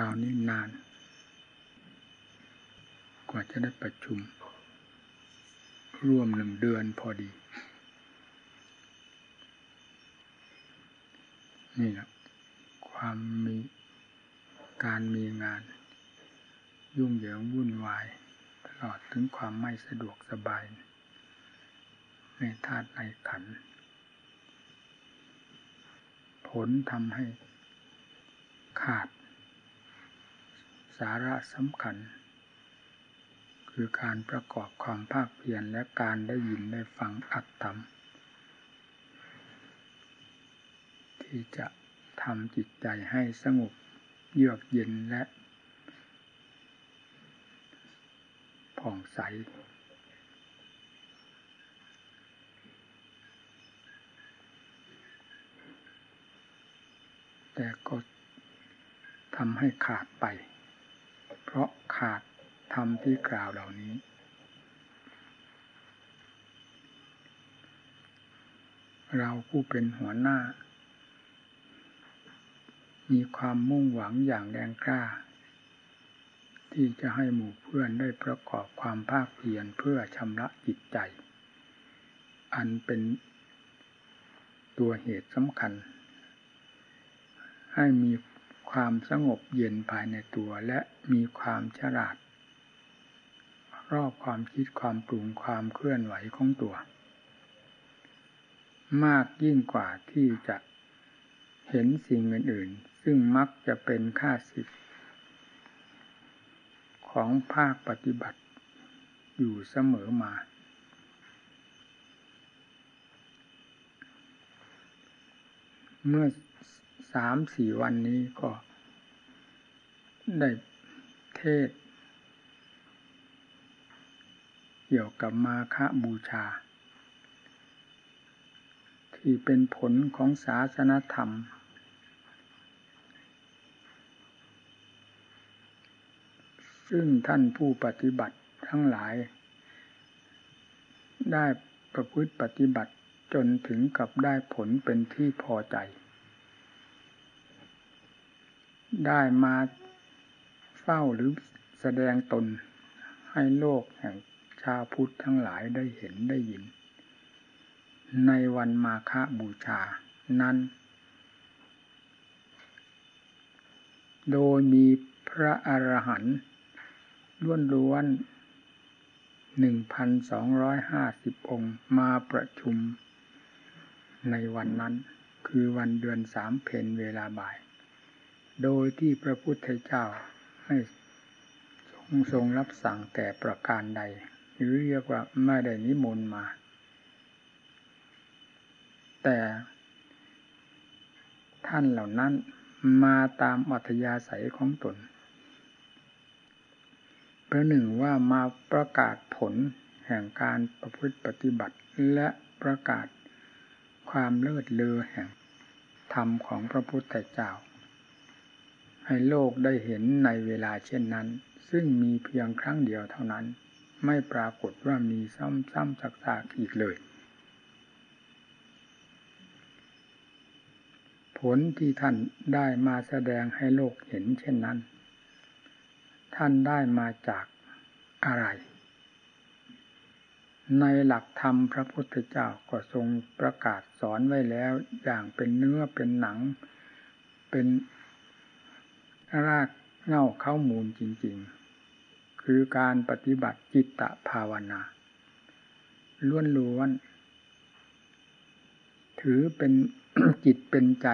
คราวนี้นาน กว่าจะได้ประชุม ร่วมหนึ่งเดือนพอดี นี่แหละความมีการมีงาน ยุ่งเหยิงวุ่นวาย ตลอดถึงความไม่สะดวกสบาย ในธาตุในขัน ผลทำให้ขาด สาระสำคัญ คือการประกอบความภาคเพียรและการได้ยินได้ฟังอัตธรรม ที่จะทำจิตใจให้สงบเยือกเย็นและ ผ่องใส แต่ก็ทำให้ขาดไป ราะขาดธรรมที่กล่าวเหล่านี้ เราผู้เป็นหัวหน้า มีความมุ่งหวังอย่างแรงกล้า ที่จะให้หมู่เพื่อนได้ประกอบความภาคเพียรเพื่อชำระจิตใจ อันเป็นตัวเหตุสำคัญ ให้มี ความสงบเย็นภายในตัวและมีความฉลาด รอบความคิดความปรุงความเคลื่อนไหวของตัว มากยิ่งกว่าที่จะเห็นสิ่งอื่นๆ ซึ่งมักจะเป็นค่าสิทธิ์ของภาคปฏิบัติอยู่เสมอมา เมื่อ สามสี่วันนี้ก็ได้เทศ เกี่ยวกับมาฆบูชา ที่เป็นผลของศาสนธรรม ซึ่งท่านผู้ปฏิบัติทั้งหลาย ได้ประพฤติปฏิบัติจนถึงกับได้ผลเป็นที่พอใจ ได้มาเฝ้าหรือแสดงตนให้โลกแห่งชาวพุทธทั้งหลายได้เห็นได้ยิน ในวันมาฆบูชานั้น โดยมีพระอรหันต์ล้วนล้วนหนึ่งพันสองร้อยห้าสิบองค์มาประชุมในวันนั้น คือวันเดือนสามเพนเวลาบ่าย โดยที่พระพุทธเจ้าให้ทรงทรงรับสั่งแต่ประการใด หรือเรียกว่าไม่ได้นิมนต์มา แต่ท่านเหล่านั้นมาตามอัธยาศัยของตนประหนึ่งว่ามาประกาศผลแห่งการประพฤติปฏิบัติ และประกาศความเลิศเลอแห่งธรรมของพระพุทธเจ้า ให้โลกได้เห็นในเวลาเช่นนั้น ซึ่งมีเพียงครั้งเดียวเท่านั้น ไม่ปรากฏว่ามีซ้ำๆซักๆอีกเลย ผลที่ท่านได้มาแสดงให้โลกเห็นเช่นนั้น ท่านได้มาจากอะไร ในหลักธรรมพระพุทธเจ้าก็ทรงประกาศสอนไว้แล้วอย่างเป็นเนื้อเป็นหนัง เป็น รากเง่าเข้ามูลจริง ๆ คือการปฏิบัติจิตตภาวนาล้วนล้วนถือเป็นจิตเป็นใจ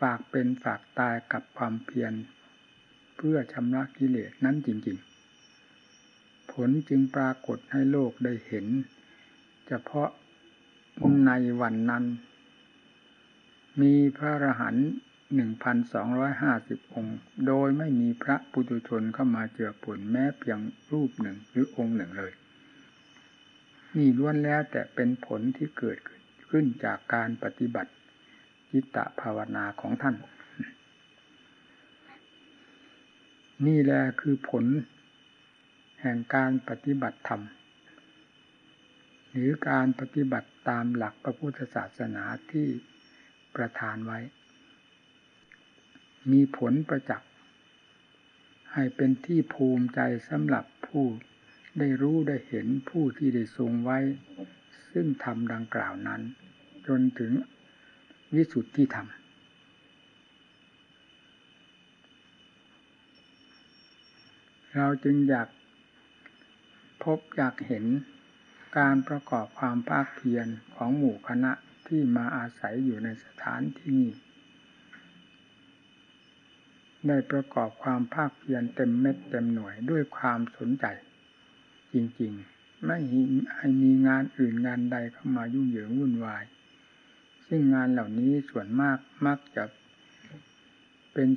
ฝากเป็นฝากตายกับความเพียร เพื่อชำระกิเลสนั้นจริง ๆ ผลจึงปรากฏให้โลกได้เห็น เฉพาะในวันนั้น มีพระรหันต์ หนึ่งพันสองร้อยห้าสิบองค์ โดยไม่มีพระปุถุชนเข้ามาเจือปนแม้เพียงรูปหนึ่งหรือองค์หนึ่งเลย นี่ล้วนแล้วแต่เป็นผลที่เกิดขึ้นจากการปฏิบัติจิตตภาวนาของท่าน นี่แหละคือผล แห่งการปฏิบัติธรรม หรือการปฏิบัติตามหลักพระพุทธศาสนาที่ประทานไว้ มีผลประจักษ์ให้เป็นที่ภูมิใจสำหรับผู้ได้รู้ได้เห็นผู้ที่ได้ทรงไว้ ซึ่งทำดังกล่าวนั้น จนถึงวิสุทธิธรรมเราจึงอยากพบอยากเห็นการประกอบความภาคเพียรของหมู่คณะที่มาอาศัยอยู่ในสถานที่นี้ ได้ประกอบความภาคเพียรเต็มเม็ดเต็มหน่วยด้วยความสนใจ จริงๆ ไม่ให้มีงานอื่นงานใดเข้ามายุ่งเหยิงวุ่นวาย ซึ่งงานเหล่านี้ส่วนมากมักจะเป็น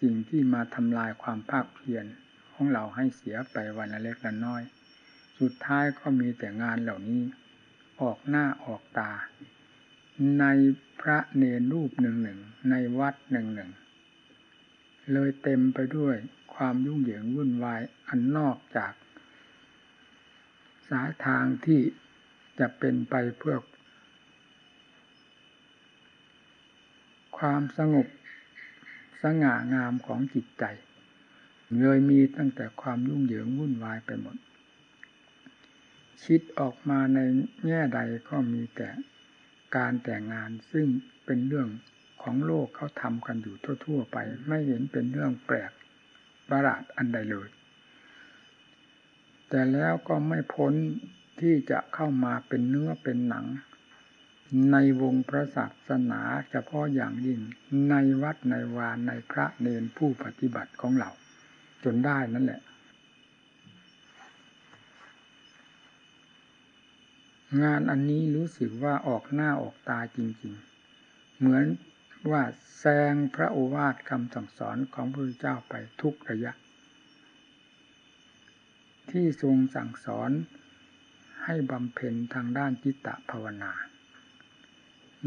สิ่งที่มาทำลายความภาคเพียรของเราให้เสียไปวันละเล็กละน้อย สุดท้ายก็มีแต่งานเหล่านี้ ออกหน้าออกตา ในพระเนรรูปหนึ่งหนึ่งในวัดหนึ่งหนึ่ง เลยเต็มไปด้วยความยุ่งเหยิงวุ่นวายอันนอกจาก สายทางที่จะเป็นไปเพื่อ ความสงบสง่างามของจิตใจ เลยมีตั้งแต่ความยุ่งเหยิงวุ่นวายไปหมด คิดออกมาในแง่ใดก็มีแต่การแต่งงานซึ่งเป็นเรื่อง ของโลกเขาทำกันอยู่ทั่ว ๆ ไป ไม่เห็นเป็นเรื่องแปลกประหลาดอันใดเลย แต่แล้วก็ไม่พ้นที่จะเข้ามาเป็นเนื้อเป็นหนัง ในวงพระศาสนาเฉพาะอย่างยิ่งในวัดในวานในพระเนนผู้ปฏิบัติของเรา จนได้นั่นแหละ งานอันนี้รู้สึกว่าออกหน้าออกตาจริง ๆ เหมือน ว่าแซงพระโอวาทคำสั่งสอนของพระพุทธเจ้าไปทุกระยะ ที่ทรงสั่งสอนให้บำเพ็ญทางด้านจิตตภาวนา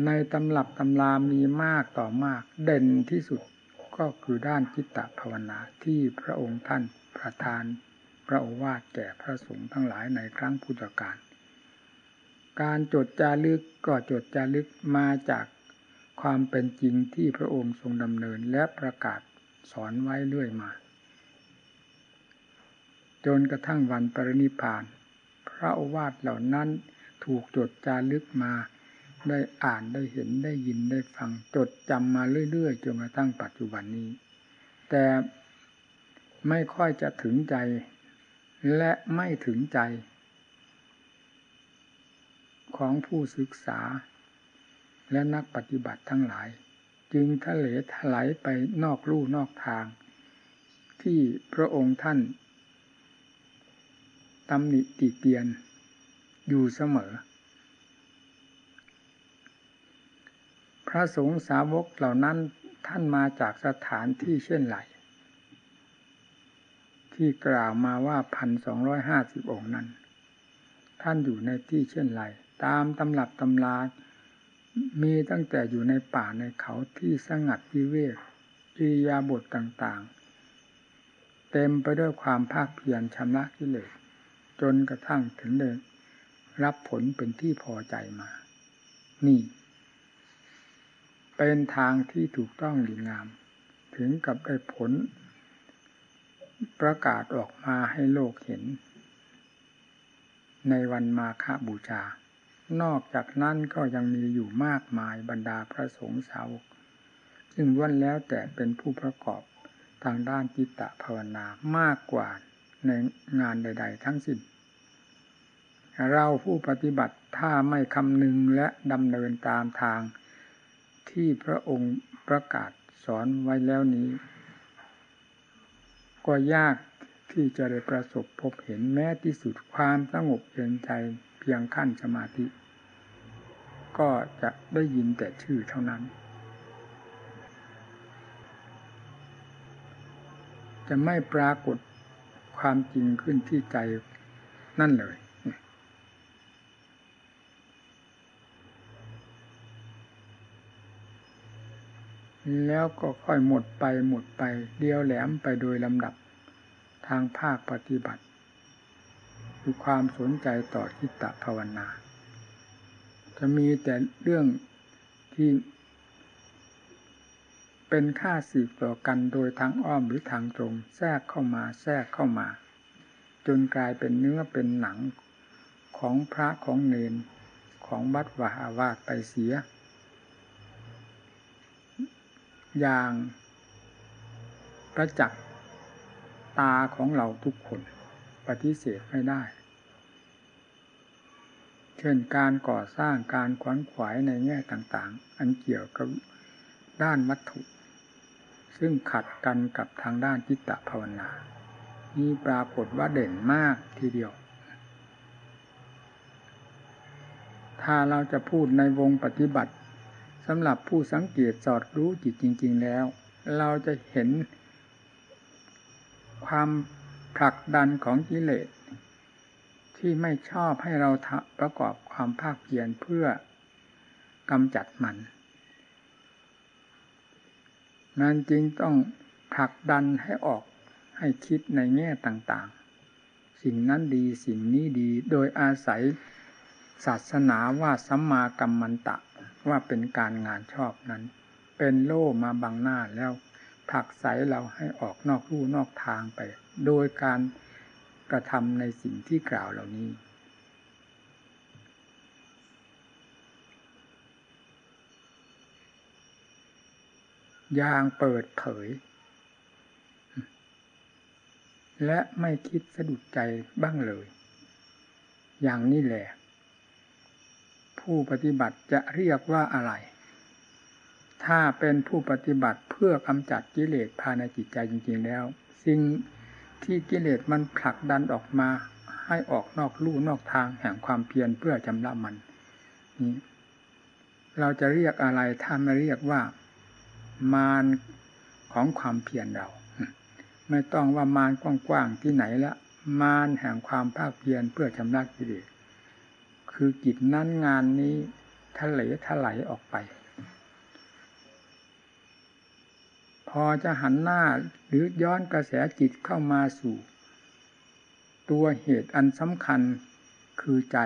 ในตำรับตำรามีมากต่อมากเด่นที่สุดก็คือด้านจิตตภาวนาที่พระองค์ท่านประทานพระโอวาทแก่พระสงฆ์ทั้งหลายในครั้งพุทธกาลการจดจารึกก็จดจารึกมาจาก ความเป็นจริงที่พระองค์ทรงดำเนินและประกาศสอนไว้เรื่อยมา จนกระทั่งวันปรินิพาน พระอวาทเหล่านั้นถูกจดจารึกมา ได้อ่านได้เห็นได้ยินได้ฟังจดจำมาเรื่อยๆจนกระทั่งปัจจุบันนี้ แต่ไม่ค่อยจะถึงใจ และไม่ถึงใจ ของผู้ศึกษา และนักปฏิบัติทั้งหลาย จึงทะเลถลายไปนอกลู่นอกทาง ที่พระองค์ท่านตำหนิติเตียนอยู่เสมอ พระสงฆ์สาวกเหล่านั้นท่านมาจากสถานที่เช่นไรที่กล่าวมาว่าพันสองร้อยห้าสิบองค์นั้น ท่านอยู่ในที่เช่นไรตามตำรับตำรา มีตั้งแต่อยู่ในป่าในเขาที่สงัดวิเวกอิริยาบถต่างๆ เต็มไปด้วยความภาคเพียรชำระกิเลสจนกระทั่งถึงเลยรับผลเป็นที่พอใจมา นี่ เป็นทางที่ถูกต้องดีงาม ถึงกับได้ผล ประกาศออกมาให้โลกเห็น ในวันมาฆบูชา นอกจากนั้นก็ยังมีอยู่มากมายบรรดาพระสงฆ์สาวกซึ่งล้วนแล้วแต่เป็นผู้ประกอบทางด้านจิตตภาวนามากกว่าในงานใด ๆ ทั้งสิ้น เราผู้ปฏิบัติถ้าไม่คำนึงและดำเนินตามทางที่พระองค์ประกาศสอนไว้แล้วนี้ ก็ยากที่จะได้ประสบพบเห็นแม้ที่สุดความสงบเย็นใจเพียงขั้นสมาธิ ก็จะได้ยินแต่ชื่อเท่านั้น จะไม่ปรากฏความจริงขึ้นที่ใจนั่นเลย แล้วก็ค่อยหมดไปหมดไปเดียวแหลมไปโดยลำดับทางภาคปฏิบัติ คือความสนใจต่อทิฏฐภาวนา จะมีแต่เรื่องที่เป็นค่าสืบต่อกันโดยทางอ้อมหรือทางตรง แทรกเข้ามาแทรกเข้ามา จนกลายเป็นเนื้อเป็นหนังของพระของเนนของวัดวาอาวาสไปเสีย อย่างประจักษ์ตาของเราทุกคนปฏิเสธไม่ได้ เช่นการก่อสร้างการขวนขวายในแง่ต่างๆ อันเกี่ยวกับด้านวัตถุ ซึ่งขัดกันกับทางด้านจิตตภาวนา นี่ปรากฏว่าเด่นมากทีเดียว ถ้าเราจะพูดในวงปฏิบัติสำหรับผู้สังเกตสอดรู้จิตจริง ๆ แล้ว เราจะเห็นความผลักดันของกิเลส ที่ไม่ชอบให้เราประกอบความภาคเพียรเพื่อกำจัดมันนั่นจึงต้องผลักดันให้ออกให้คิดในแง่ต่างๆ สิ่งนั้นดีสิ่งนี้ดีโดยอาศัยศาสนาว่าสัมมากัมมันตะว่าเป็นการงานชอบนั้น เป็นโล่มาบังหน้าแล้วผลักใสเราให้ออกนอกรูนอกทางไป โดยการ กระทำในสิ่งที่กล่าวเหล่านี้ อย่างเปิดเผย และไม่คิดสะดุดใจบ้างเลย อย่างนี้แหละ ผู้ปฏิบัติจะเรียกว่าอะไร ถ้าเป็นผู้ปฏิบัติเพื่อกำจัดกิเลสภายในจิตใจจริง ๆ แล้ว สิ่ง ที่กิเลสมันผลักดันออกมา ให้ออกนอกลู่นอกทางแห่งความเพียรเพื่อจำละมันนี้เราจะเรียกอะไรถ้าไม่เรียกว่ามารของความเพียรเรา ไม่ต้องว่ามารกว้างๆที่ไหนละมารแห่งความภาคเพียรเพื่อชำระกิเลสคือกิจนั้นงานนี้ทะเลทลายออกไป พอจะหันหน้าหรือย้อนกระแสจิตเข้ามาสู่ ตัวเหตุอันสำคัญคือใจ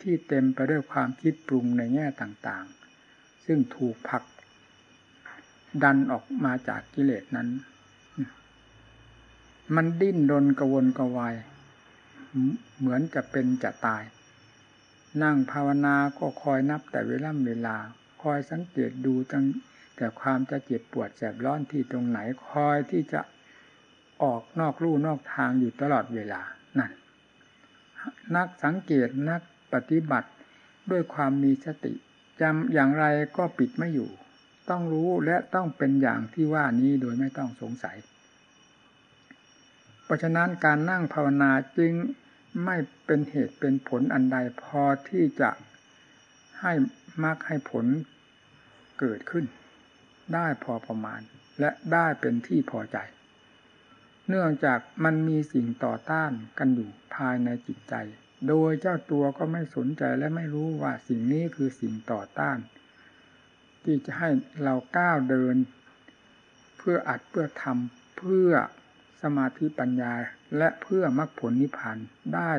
ที่เต็มไปด้วยความคิดปรุงในแง่ต่างๆ ซึ่งถูกผลัก ดันออกมาจากกิเลสนั้น มันดิ้นรนกระวนกระวาย เหมือนจะเป็นจะตาย นั่งภาวนาก็คอยนับแต่เวลาเวลา คอยสังเกตดูตั้ง แต่ความจะเจ็บปวดแสบร้อนที่ตรงไหนคอยที่จะออกนอกลู่นอกทางอยู่ตลอดเวลานั่นนักสังเกตนักปฏิบัติด้วยความมีสติจำอย่างไรก็ปิดไม่อยู่ ต้องรู้และต้องเป็นอย่างที่ว่านี้โดยไม่ต้องสงสัย เพราะฉะนั้นการนั่งภาวนาจึงไม่เป็นเหตุเป็นผลอันใดพอที่จะให้มากให้ผลเกิดขึ้น ได้พอประมาณ และได้เป็นที่พอใจ เนื่องจากมันมีสิ่งต่อต้านกันอยู่ภายในจิตใจ โดยเจ้าตัวก็ไม่สนใจและไม่รู้ว่าสิ่งนี้คือสิ่งต่อต้าน ที่จะให้เราก้าวเดิน เพื่ออัดเพื่อทำเพื่อสมาธิปัญญาและเพื่อมรรคผลนิพพานได้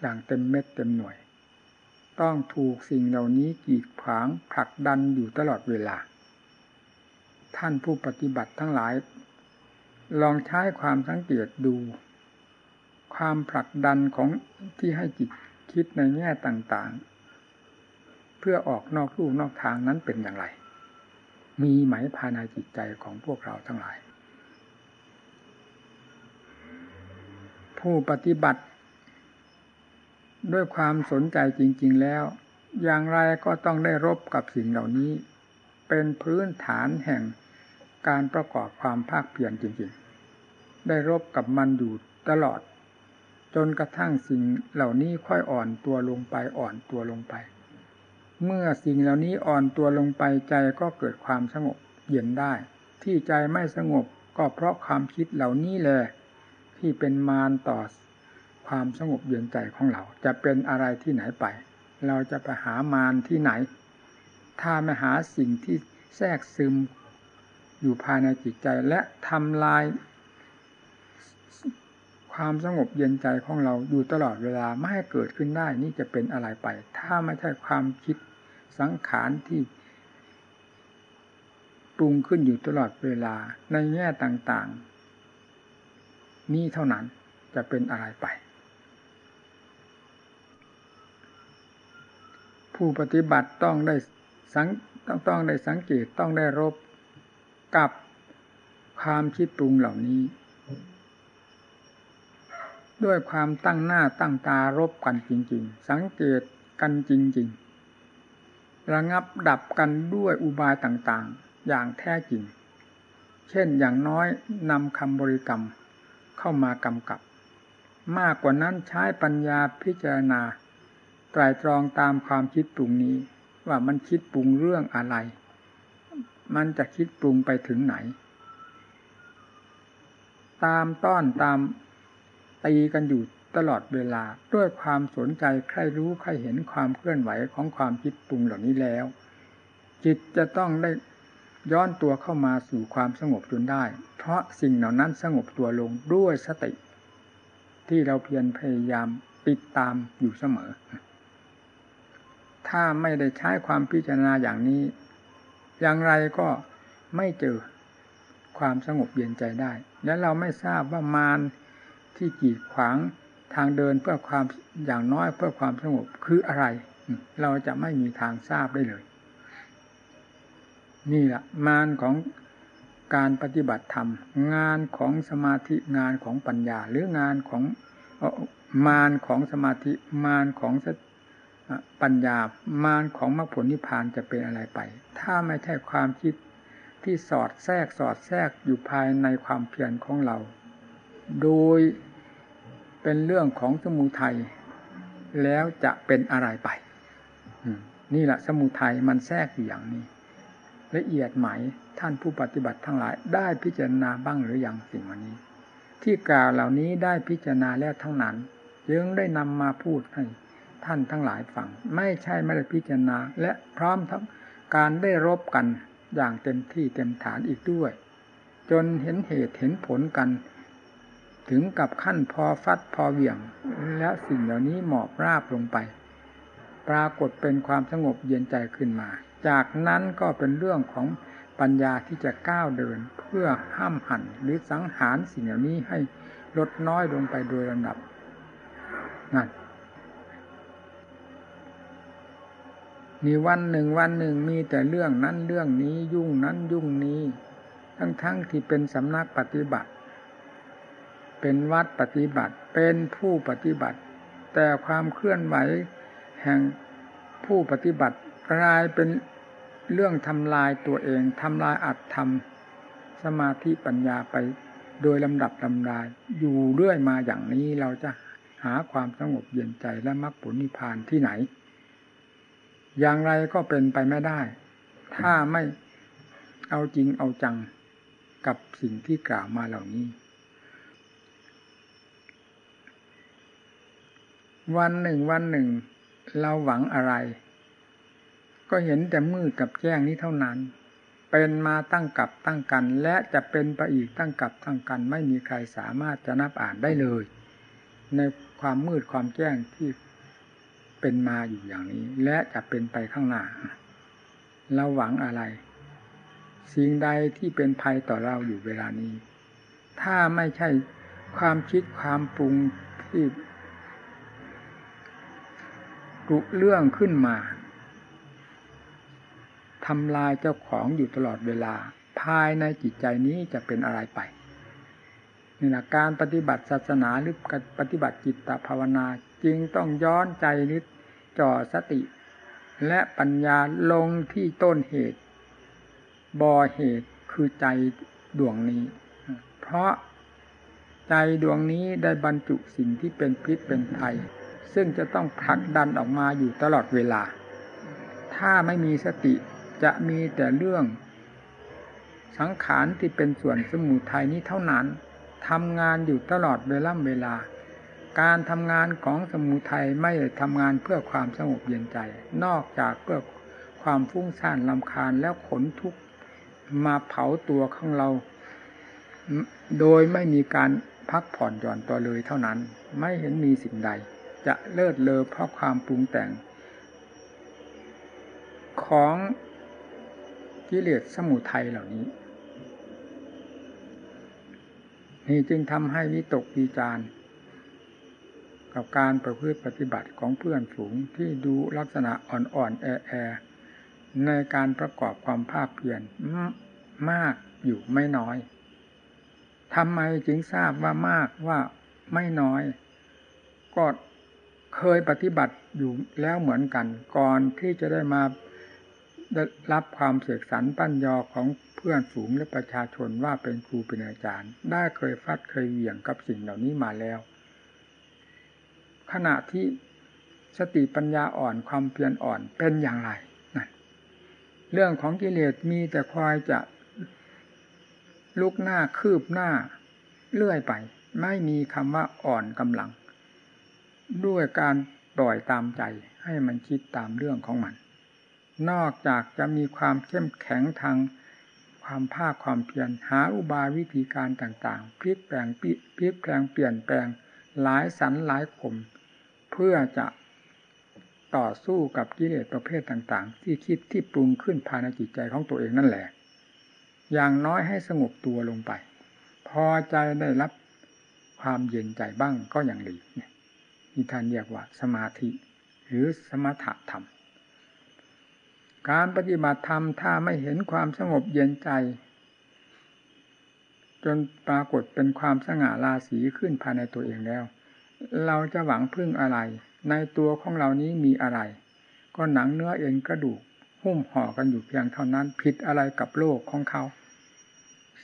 อย่างเต็มเม็ดเต็มหน่วย ต้องถูกสิ่งเหล่านี้กีดขวางผลักดันอยู่ตลอดเวลา ท่านผู้ปฏิบัติทั้งหลาย ลองใช้ความสังเกตดู ความผลักดันของที่ให้จิตคิดในแง่ต่างๆ เพื่อออกนอกรูนอกทางนั้นเป็นอย่างไร มีไหมภายในจิตใจของพวกเราทั้งหลาย ผู้ปฏิบัติ ด้วยความสนใจจริง ๆแล้ว อย่างไรก็ต้องได้รบกับสิ่งเหล่านี้ เป็นพื้นฐานแห่งการประกอบความภาคเพียรจริงๆ ได้รบกับมันอยู่ตลอด จนกระทั่งสิ่งเหล่านี้ค่อยอ่อนตัวลงไปอ่อนตัวลงไป เมื่อสิ่งเหล่านี้อ่อนตัวลงไปใจก็เกิดความสงบเย็นได้ ที่ใจไม่สงบก็เพราะความคิดเหล่านี้แหละที่เป็นมารต่อความสงบเย็นใจของเรา จะเป็นอะไรที่ไหนไป เราจะไปหามารที่ไหน ถ้าไม่หาสิ่งที่แทรกซึมอยู่ภายในจิตใจและทำลาย ความสงบเย็นใจของเราอยู่ตลอดเวลาไม่ให้เกิดขึ้นได้นี่จะเป็นอะไรไป ถ้าไม่ใช่ความคิดสังขารที่ปรุงขึ้นอยู่ตลอดเวลาในแง่ต่างๆ นี่เท่านั้นจะเป็นอะไรไป ผู้ปฏิบัติต้องได้ สังต้องต้องได้สังเกตต้องได้รบกับความคิดปรุงเหล่านี้ ด้วยความตั้งหน้าตั้งตารบกันจริง ๆ สังเกตกันจริง ๆ ระงับดับกันด้วยอุบายต่างๆ อย่างแท้จริง เช่นอย่างน้อยนำคำบริกรรมเข้ามากำกับ มากกว่านั้นใช้ปัญญาพิจารณาไตรตรองตามความคิดปรุงนี้ ว่ามันคิดปรุงเรื่องอะไร มันจะคิดปรุงไปถึงไหน ตามต้อนตามตีกันอยู่ตลอดเวลาด้วยความสนใจใครรู้ใครเห็นความเคลื่อนไหวของความคิดปรุงเหล่านี้แล้ว จิตจะต้องได้ย้อนตัวเข้ามาสู่ความสงบจนได้ เพราะสิ่งเหล่านั้นสงบตัวลงด้วยสติ ที่เราเพียรพยายามติดตามอยู่เสมอ ถ้าไม่ได้ใช้ความพิจารณาอย่างนี้ อย่างไรก็ไม่เจอความสงบเย็นใจได้ และเราไม่ทราบว่ามารที่กีดขวางทางเดินเพื่อความอย่างน้อยเพื่อความสงบคืออะไร เราจะไม่มีทางทราบได้เลย นี่แหละมารของการปฏิบัติธรรม งานของสมาธิงานของปัญญา หรืองานของมารของสมาธิมารของ ปัญญามารของมรรคผลนิพพานจะเป็นอะไรไป ถ้าไม่ใช่ความคิดที่สอดแทรกสอดแทรกอยู่ภายในความเพียรของเรา โดยเป็นเรื่องของสมุทัยแล้วจะเป็นอะไรไปนี่แหละสมุทัยมันแทรกอยู่อย่างนี้ ละเอียดไหมท่านผู้ปฏิบัติทั้งหลาย ได้พิจารณาบ้างหรือยังสิ่งวันนี้ ที่กล่าวเหล่านี้ได้พิจารณาแล้วทั้งนั้น ยังได้นำมาพูดให้ ท่านทั้งหลายฟัง ไม่ใช่ไม่ได้พิจารณา และพร้อมทั้งการได้รบกันอย่างเต็มที่เต็มฐานอีกด้วย จนเห็นเหตุเห็นผลกัน ถึงกับขั้นพอฟัดพอเหวี่ยง แล้วสิ่งเหล่านี้หมอบราบลงไป ปรากฏเป็นความสงบเย็นใจขึ้นมา จากนั้นก็เป็นเรื่องของปัญญาที่จะก้าวเดินเพื่อห้ามหันหรือสังหารสิ่งเหล่านี้ให้ลดน้อยลงไปโดยลำดับนั่น มีวันหนึ่งวันหนึ่งมีแต่เรื่องนั้นเรื่องนี้ยุ่งนั้นยุ่งนี้ ทั้งๆทที่เป็นสำนักปฏิบัติ เป็นวัดปฏิบัติเป็นผู้ปฏิบัติ แต่ความเคลื่อนไหวแห่งผู้ปฏิบัติกลายเป็นเรื่องทำลายตัวเองทำลายอัตธรรม สมาธิปัญญาไปโดยลำดับลำดายอยู่เรื่อยมาอย่างนี้เราจะหาความสงบเย็นใจและมรรคผลนิพพานที่ไหน อย่างไรก็เป็นไปไม่ได้ ถ้าไม่เอาจริงเอาจังกับสิ่งที่กล่าวมาเหล่านี้ วันหนึ่งวันหนึ่ง เราหวังอะไร ก็เห็นแต่มืดกับแจ้งนี้เท่านั้น เป็นมาตั้งกับตั้งกัน และจะเป็นไปอีกตั้งกับตั้งกัน ไม่มีใครสามารถจะนับอ่านได้เลย ในความมืดความแจ้งที่ เป็นมาอยู่อย่างนี้ และจะเป็นไปข้างหน้า เราหวังอะไร สิ่งใดที่เป็นภัยต่อเราอยู่เวลานี้ ถ้าไม่ใช่ความคิดความปรุงที่กุเรื่องขึ้นมาทำลายเจ้าของอยู่ตลอดเวลา ภายในจิตใจนี้จะเป็นอะไรไปนี่นะการปฏิบัติศาสนาหรือปฏิบัติจิตภาวนา จึงต้องย้อนใจนิดจ่อสติ และปัญญาลงที่ต้นเหตุ บ่อเหตุคือใจดวงนี้ เพราะใจดวงนี้ได้บรรจุสิ่งที่เป็นพิษเป็นภัย ซึ่งจะต้องผลักดันออกมาอยู่ตลอดเวลา ถ้าไม่มีสติจะมีแต่เรื่อง สังขารที่เป็นส่วนสมุทัยนี้เท่านั้นทำงานอยู่ตลอดเวลาเวลา การทำงานของสมุทัยไม่ทำงานเพื่อความสงบเย็นใจ นอกจากเพื่อความฟุ้งซ่านลำคาญแล้วขนทุกมาเผาตัวของเรา โดยไม่มีการพักผ่อนหย่อนตัวเลยเท่านั้น ไม่เห็นมีสิ่งใด จะเลิศเลอเพราะความปรุงแต่ง ของกิเลสสมุทัยเหล่านี้ นี่จึงทำให้วิตกวิจาร กับการประพฤติปฏิบัติของเพื่อนฝูงที่ดูลักษณะอ่อนๆแอๆในการประกอบความภาคเพียรมากอยู่ไม่น้อยทำไมจึงทราบว่ามากว่าไม่น้อย ก็เคยปฏิบัติอยู่แล้วเหมือนกัน ก่อนที่จะได้มาได้รับความเสกสรรปั้นยอของเพื่อนฝูงและประชาชนว่าเป็นครูเป็นอาจารย์ ได้เคยฟัดเคยเหวี่ยงกับสิ่งเหล่านี้มาแล้ว ขณะที่สติปัญญาอ่อนความเพียรอ่อนเป็นอย่างไรนั่นเรื่องของกิเลสมีแต่คอยจะลุกหน้าคืบหน้าเลื่อยไป ไม่มีคำว่าอ่อนกำลัง ด้วยการปล่อยตามใจให้มันคิดตามเรื่องของมัน นอกจากจะมีความเข้มแข็งทางความภาคความเพียรหาอุบายวิธีการต่างๆพลิกแปลงพลิกแปลงเปลี่ยนแปลงหลายสันหลายขม พื่อจะต่อสู้กับกิเลสประเภทต่าง ๆ ที่คิดที่ปรุงขึ้นภายในจิตใจของตัวเองนั่นแหละ อย่างน้อยให้สงบตัวลงไป พอใจได้รับความเย็นใจบ้างก็อย่างดีนี่ท่านเรียกว่าสมาธิ หรือสมถะธรรม การปฏิบัติธรรมถ้าไม่เห็นความสงบเย็นใจ จนปรากฏเป็นความสง่าราศีขึ้นภายในตัวเองแล้ว เราจะหวังพึ่งอะไร ในตัวของเรานี้มีอะไร ก็หนังเนื้อเอ็นกระดูกหุ้มห่อกันอยู่เพียงเท่านั้น ผิดอะไรกับโลกของเขา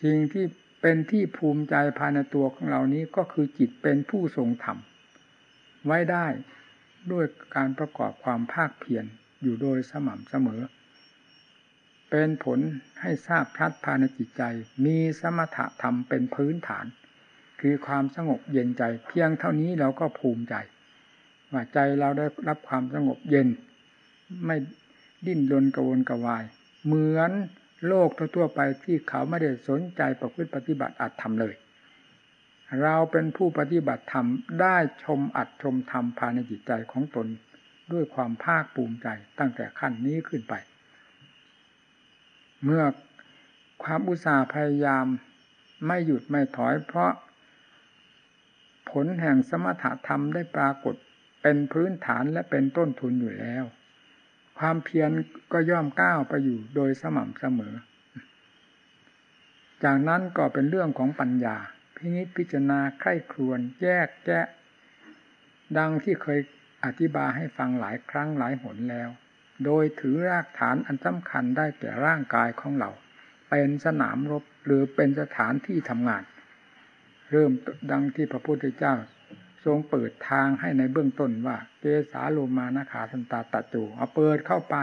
สิ่งที่เป็นที่ภูมิใจภายในตัวของเรานี้ก็คือจิตเป็นผู้ทรงธรรมไว้ได้ด้วยการประกอบความภาคเพียรอยู่โดยสม่ำเสมอ เป็นผลให้ทราบชัดภายในจิตใจ มีสมถะธรรมเป็นพื้นฐาน คือความสงบเย็นใจ เพียงเท่านี้เราก็ภูมิใจว่าใจเราได้รับความสงบเย็น ไม่ดิ้นรนกระวนกระวาย เหมือนโลกทั่วไปที่เขาไม่ได้สนใจประพฤติปฏิบัติอัดทำเลย เราเป็นผู้ปฏิบัติธรรมได้ชมอัดชมธรรมภายในจิตใจของตนด้วยความภาคภูมิใจตั้งแต่ขั้นนี้ขึ้นไป เมื่อความอุตสาห์พยายามไม่หยุดไม่ถอยเพราะ ลแห่งสมถะธรรมได้ปรากฏเป็นพื้นฐานและเป็นต้นทุนอยู่แล้ว ความเพียรก็ย่อมก้าวไปอยู่โดยสม่ำเสมอ จากนั้นก็เป็นเรื่องของปัญญา พินิจพิจารณาใคร่ครวนแยกแยะ ดังที่เคยอธิบายให้ฟังหลายครั้งหลายหนแล้ว โดยถือรากฐานอันสำคัญได้แก่ร่างกายของเรา เป็นสนามรบหรือเป็นสถานที่ทำงาน เริ่มดังที่พระพุทธเจ้า ทรงเปิดทางให้ในเบื้องต้นว่าเกสาโลมานาขาสันตาตะจูเอาเปิดเข้าไป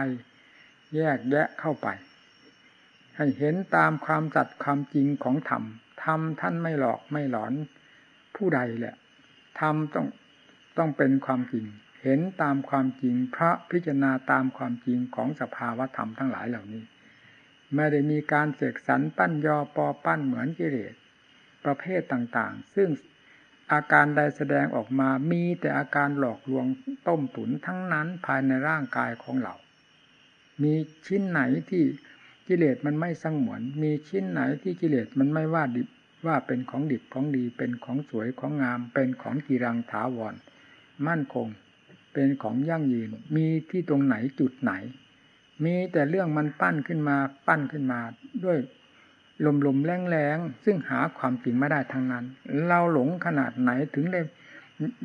แยกแยะเข้าไป ให้เห็นตามความจัดความจริงของธรรมธรรมท่านไม่หลอกไม่หลอนผู้ใดแหละธรรมต้องต้องเป็นความจริง เห็นตามความจริงพระพิจารณาตามความจริงของสภาวธรรมทั้งหลายเหล่านี้ ไม่ได้มีการเสกสรรปั้นยอปอปั้นเหมือนกิเลส ประเภทต่างๆ ซึ่งอาการใดแสดงออกมามีแต่อาการหลอกลวงต้มตุ๋นทั้งนั้นภายในร่างกายของเรา มีชิ้นไหนที่กิเลสมันไม่สงวน มีชิ้นไหนที่กิเลสมันไม่ว่าดิบว่าเป็นของดิบของดี เป็นของสวยของงาม เป็นของกีรังถาวร มั่นคง เป็นของยั่งยืน มีที่ตรงไหนจุดไหน มีแต่เรื่องมันปั้นขึ้นมาปั้นขึ้นมาด้วย ลมลมแรงแรงซึ่งหาความจริงไม่ได้ทางนั้น เราหลงขนาดไหนถึงได้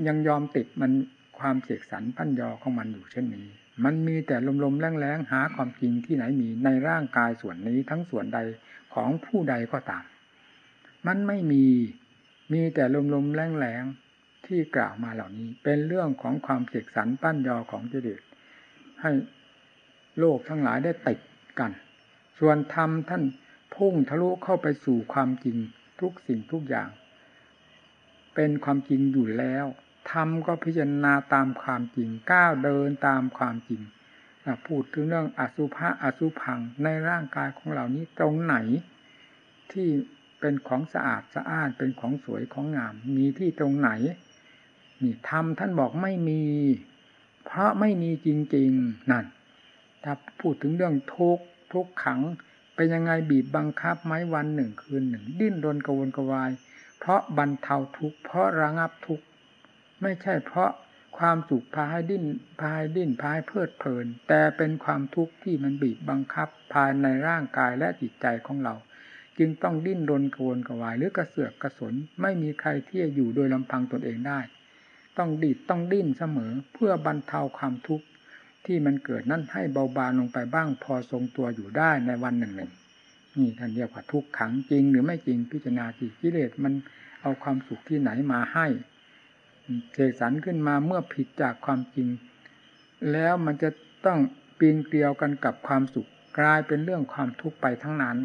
ยังยอมติดมันความเสกสรรพันยอของมันอยู่เช่นนี้ มันมีแต่ลมลมแรงแรงหาความจริงที่ไหนมีในร่างกายส่วนนี้ทั้งส่วนใดของผู้ใดก็ตาม มันไม่มีมีแต่ลมลมแรงแรงที่กล่าวมาเหล่านี้เป็นเรื่องของความเสกสรรปั้นยอของเจดีย์ให้โลกทั้งหลายได้ติดกัน ส่วนธรรมท่าน พุ่งทะลุเข้าไปสู่ความจริงทุกสิ่งทุกอย่าง เป็นความจริงอยู่แล้วทำก็พิจารณาตามความจริงก้าวเดินตามความจริงพูดถึงเรื่องอสุภะอสุพังในร่างกายของเหล่านี้ตรงไหน ที่เป็นของสะอาดสะอ้านเป็นของสวยของงาม มีที่ตรงไหนนี่ทำท่านบอกไม่มี เพราะไม่มีจริงๆนั่นถ้าพูดถึงเรื่องทุกทุกขัง เป็นยังไงบีบบังคับไม้วันหนึ่งคืนหนึ่ง ดิ้นรนกระวนกระวาย เพราะบรรเทาทุกข์เพราะระงับทุกข์ไม่ใช่เพราะความสุขพาให้ดิ้นพาให้ดิ้นพาให้เพลิดเพลิน แต่เป็นความทุกข์ที่มันบีบบังคับภายในร่างกายและจิตใจของเรา จึงต้องดิ้นรนกระวนกระวายหรือกระเสือกกระสนไม่มีใครที่จะอยู่โดยลำพังตนเองได้ ต้องดีดต้องดิ้นเสมอเพื่อบรรเทาความทุกข์ ที่มันเกิดนั่นให้เบาบางลงไปบ้างพอทรงตัวอยู่ได้ในวันหนึ่งหนึ่งนี่ท่านเรียกว่าทุกขังจริงหรือไม่จริงพิจารณาสิกิเลสมันเอาความสุขที่ไหนมาให้เสกสรรขึ้นมาเมื่อผิดจากความจริง แล้วมันจะต้องปีนเกลียวกันกับความสุขกลายเป็นเรื่องความทุกข์ไปทั้งนั้น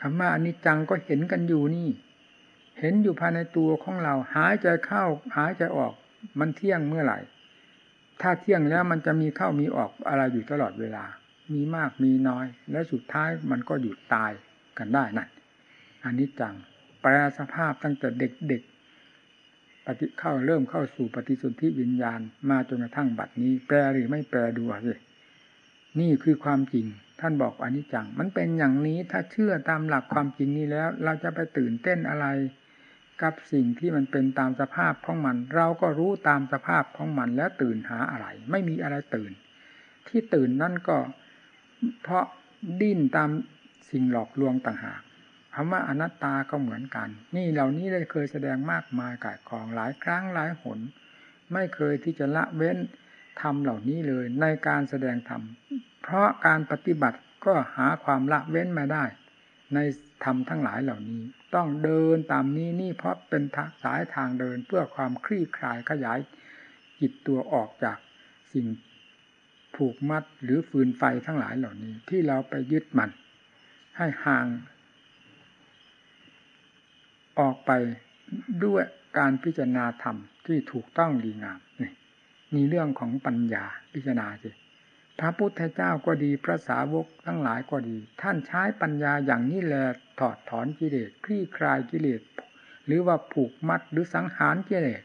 คำว่าอนิจจังก็เห็นกันอยู่นี่ เห็นอยู่ภายในตัวของเราหายใจเข้าหายใจออก มันเที่ยงเมื่อไหร่ ถ้าเที่ยงแล้วมันจะมีเข้ามีออกอะไรอยู่ตลอดเวลา มีมากมีน้อย และสุดท้ายมันก็หยุดตายกันได้นั่นอันนี้จังแปลสภาพตั้งแต่เด็กๆปฏิเข้าเริ่มเข้าสู่ปฏิสนธิวิญญาณ มาจนกระทั่งบัดนี้ แปลหรือไม่แปลดูสินี่คือความจริง ท่านบอกอนิจจัง มันเป็นอย่างนี้ถ้าเชื่อตามหลักความจริงนี้แล้ว เราจะไปตื่นเต้นอะไร กับสิ่งที่มันเป็นตามสภาพของมัน เราก็รู้ตามสภาพของมันแล้วตื่นหาอะไร ไม่มีอะไรตื่น ที่ตื่นนั่นก็เพราะดิ้นตามสิ่งหลอกลวงต่างหากคำว่าอนัตตาก็เหมือนกัน นี่เหล่านี้ได้เคยแสดงมากมายกายของหลายครั้งหลายหน ไม่เคยที่จะละเว้นทำเหล่านี้เลยในการแสดงธรรมเพราะการปฏิบัติก็หาความละเว้นมาได้ ในธรรมทั้งหลายเหล่านี้ ต้องเดินตามนี้นี่เพราะเป็นสายทางเดินเพื่อความคลี่คลายขยายจิตตัวออกจากสิ่งผูกมัดหรือฟืนไฟทั้งหลายเหล่านี้ ที่เราไปยึดมัน ให้ห่าง ออกไปด้วยการพิจารณาธรรมที่ถูกต้องดีงามนี่มีเรื่องของปัญญาพิจารณาสิ พระพุทธเจ้าก็ดีพระสาวกทั้งหลายก็ดี ท่านใช้ปัญญาอย่างนี้แหละถอดถอนกิเลสคลี่คลายกิเลสหรือว่าผูกมัดหรือสังหารกิเลส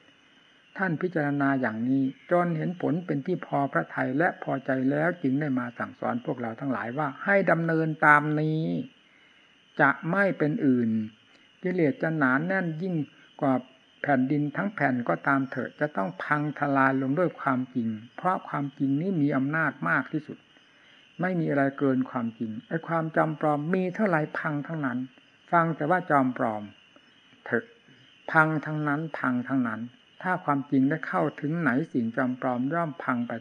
ท่านพิจารณาอย่างนี้จนเห็นผลเป็นที่พอพระทัยและพอใจแล้วจึงได้มาสั่งสอนพวกเราทั้งหลายว่าให้ดำเนินตามนี้ จะไม่เป็นอื่น กิเลสจะหนานแน่นยิ่งกว่า แผ่นดินทั้งแผ่นก็ตามเถอะจะต้องพังทลายลงด้วยความจริง เพราะความจริงนี้มีอำนาจมากที่สุด ไม่มีอะไรเกินความจริงไอ้ความจำปลอมมีเท่าไรพังทั้งนั้น ฟังแต่ว่าจอมปลอม เถอะพังทั้งนั้นพังทั้งนั้น ถ้าความจริงได้เข้าถึงไหนสิ่งจอมปลอมย่อมพังไป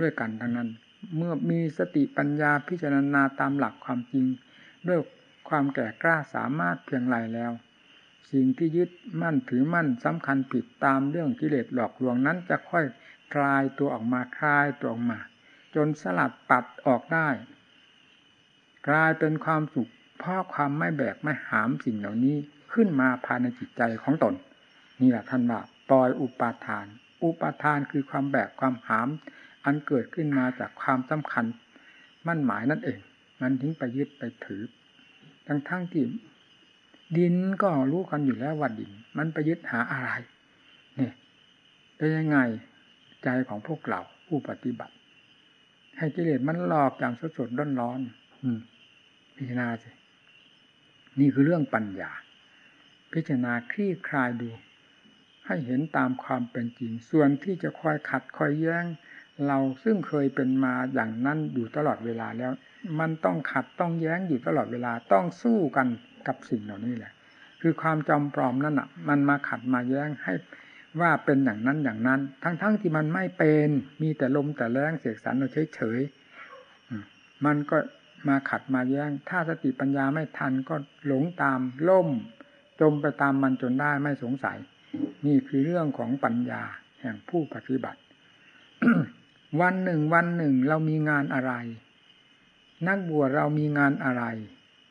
ด้วยกันทั้งนั้น เมื่อมีสติปัญญาพิจารณาตามหลักความจริง ด้วยความแก่กล้าสามารถเพียงไรแล้ว สิ่งที่ยึดมั่นถือมั่นสำคัญผิดตามเรื่องกิเลสหลอกลวงนั้นจะค่อยคลายตัวออกมาคลายตัวออกมา จนสลัดปัดออกได้ กลายเป็นความสุขเพราะความไม่แบกไม่หามสิ่งเหล่านี้ขึ้นมาภายในจิตใจของตนนี่แหละท่านว่าปล่อยอุปาทาน อุปาทานคือความแบกความหาม อันเกิดขึ้นมาจากความสำคัญ มั่นหมายนั่นเองมันทิ้งไปยึดไปถือ ทั้งทั้งที่ ดินก็รู้กันอยู่แล้วว่าดิน มันไปยึดหาอะไรเนี่ยเป็นยังไงใจของพวกเราผู้ปฏิบัติ ให้กิเลสมันหลอกอย่างสดสดร้อนร้อนพิจารณาสินี่คือเรื่องปัญญา พิจารณาคลี่คลายดู ให้เห็นตามความเป็นจริง ส่วนที่จะคอยขัดคอยแย้ง เราซึ่งเคยเป็นมาอย่างนั้นอยู่ตลอดเวลาแล้ว มันต้องขัดต้องแย้งอยู่ตลอดเวลาต้องสู้กันกับสิ่งเหล่านี้แหละ คือความจอมปลอมนั่นอะ มันมาขัดมาแย้งให้ว่าเป็นอย่างนั้นอย่างนั้น ทั้งๆทที่มันไม่เป็นมีแต่ลมแต่แรงเสียกสารเราเฉยเฉยมันก็มาขัดมาแย้ง ถ้าสติปัญญาไม่ทันก็หลงตามล่ม จมไปตามมันจนได้ไม่สงสัย นี่คือเรื่องของปัญญาแห่งผู้ปฏิบัติ วันหนึ่งวันหนึ่งเรามีงานอะไร นักบวชเรามีงานอะไร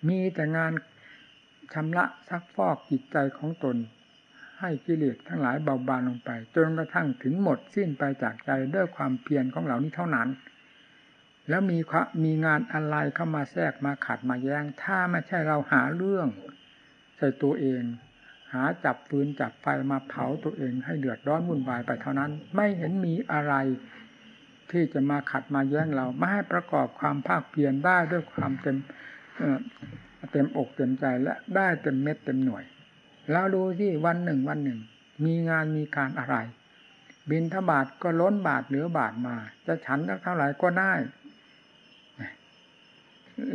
มีแต่งานชำระซักฟอกจิตใจของตน ให้กิเลสทั้งหลายเบาบางลงไป จนกระทั่งถึงหมดสิ้นไปจากใจด้วยความเพียรของเหล่านี้เท่านั้น แล้วมีมีงานอะไรเข้ามาแทรกมาขัดมาแย้ง ถ้าไม่ใช่เราหาเรื่องใส่ตัวเอง หาจับฟืนจับไฟมาเผาตัวเองให้เดือดร้อนวุ่นวายไปเท่านั้น ไม่เห็นมีอะไร ที่จะมาขัดมาแย้งเราไม่ให้ประกอบความภาคเพียรได้ด้วยความเต็มเต็มอกเต็มใจและได้เต็มเม็ดเต็มหน่วย แล้วดูที่วันหนึ่งวันหนึ่ง มีงานมีการอะไร บินทบาทก็ล้นบาทเหลือบาทมา จะฉันเท่าไหร่ก็ได้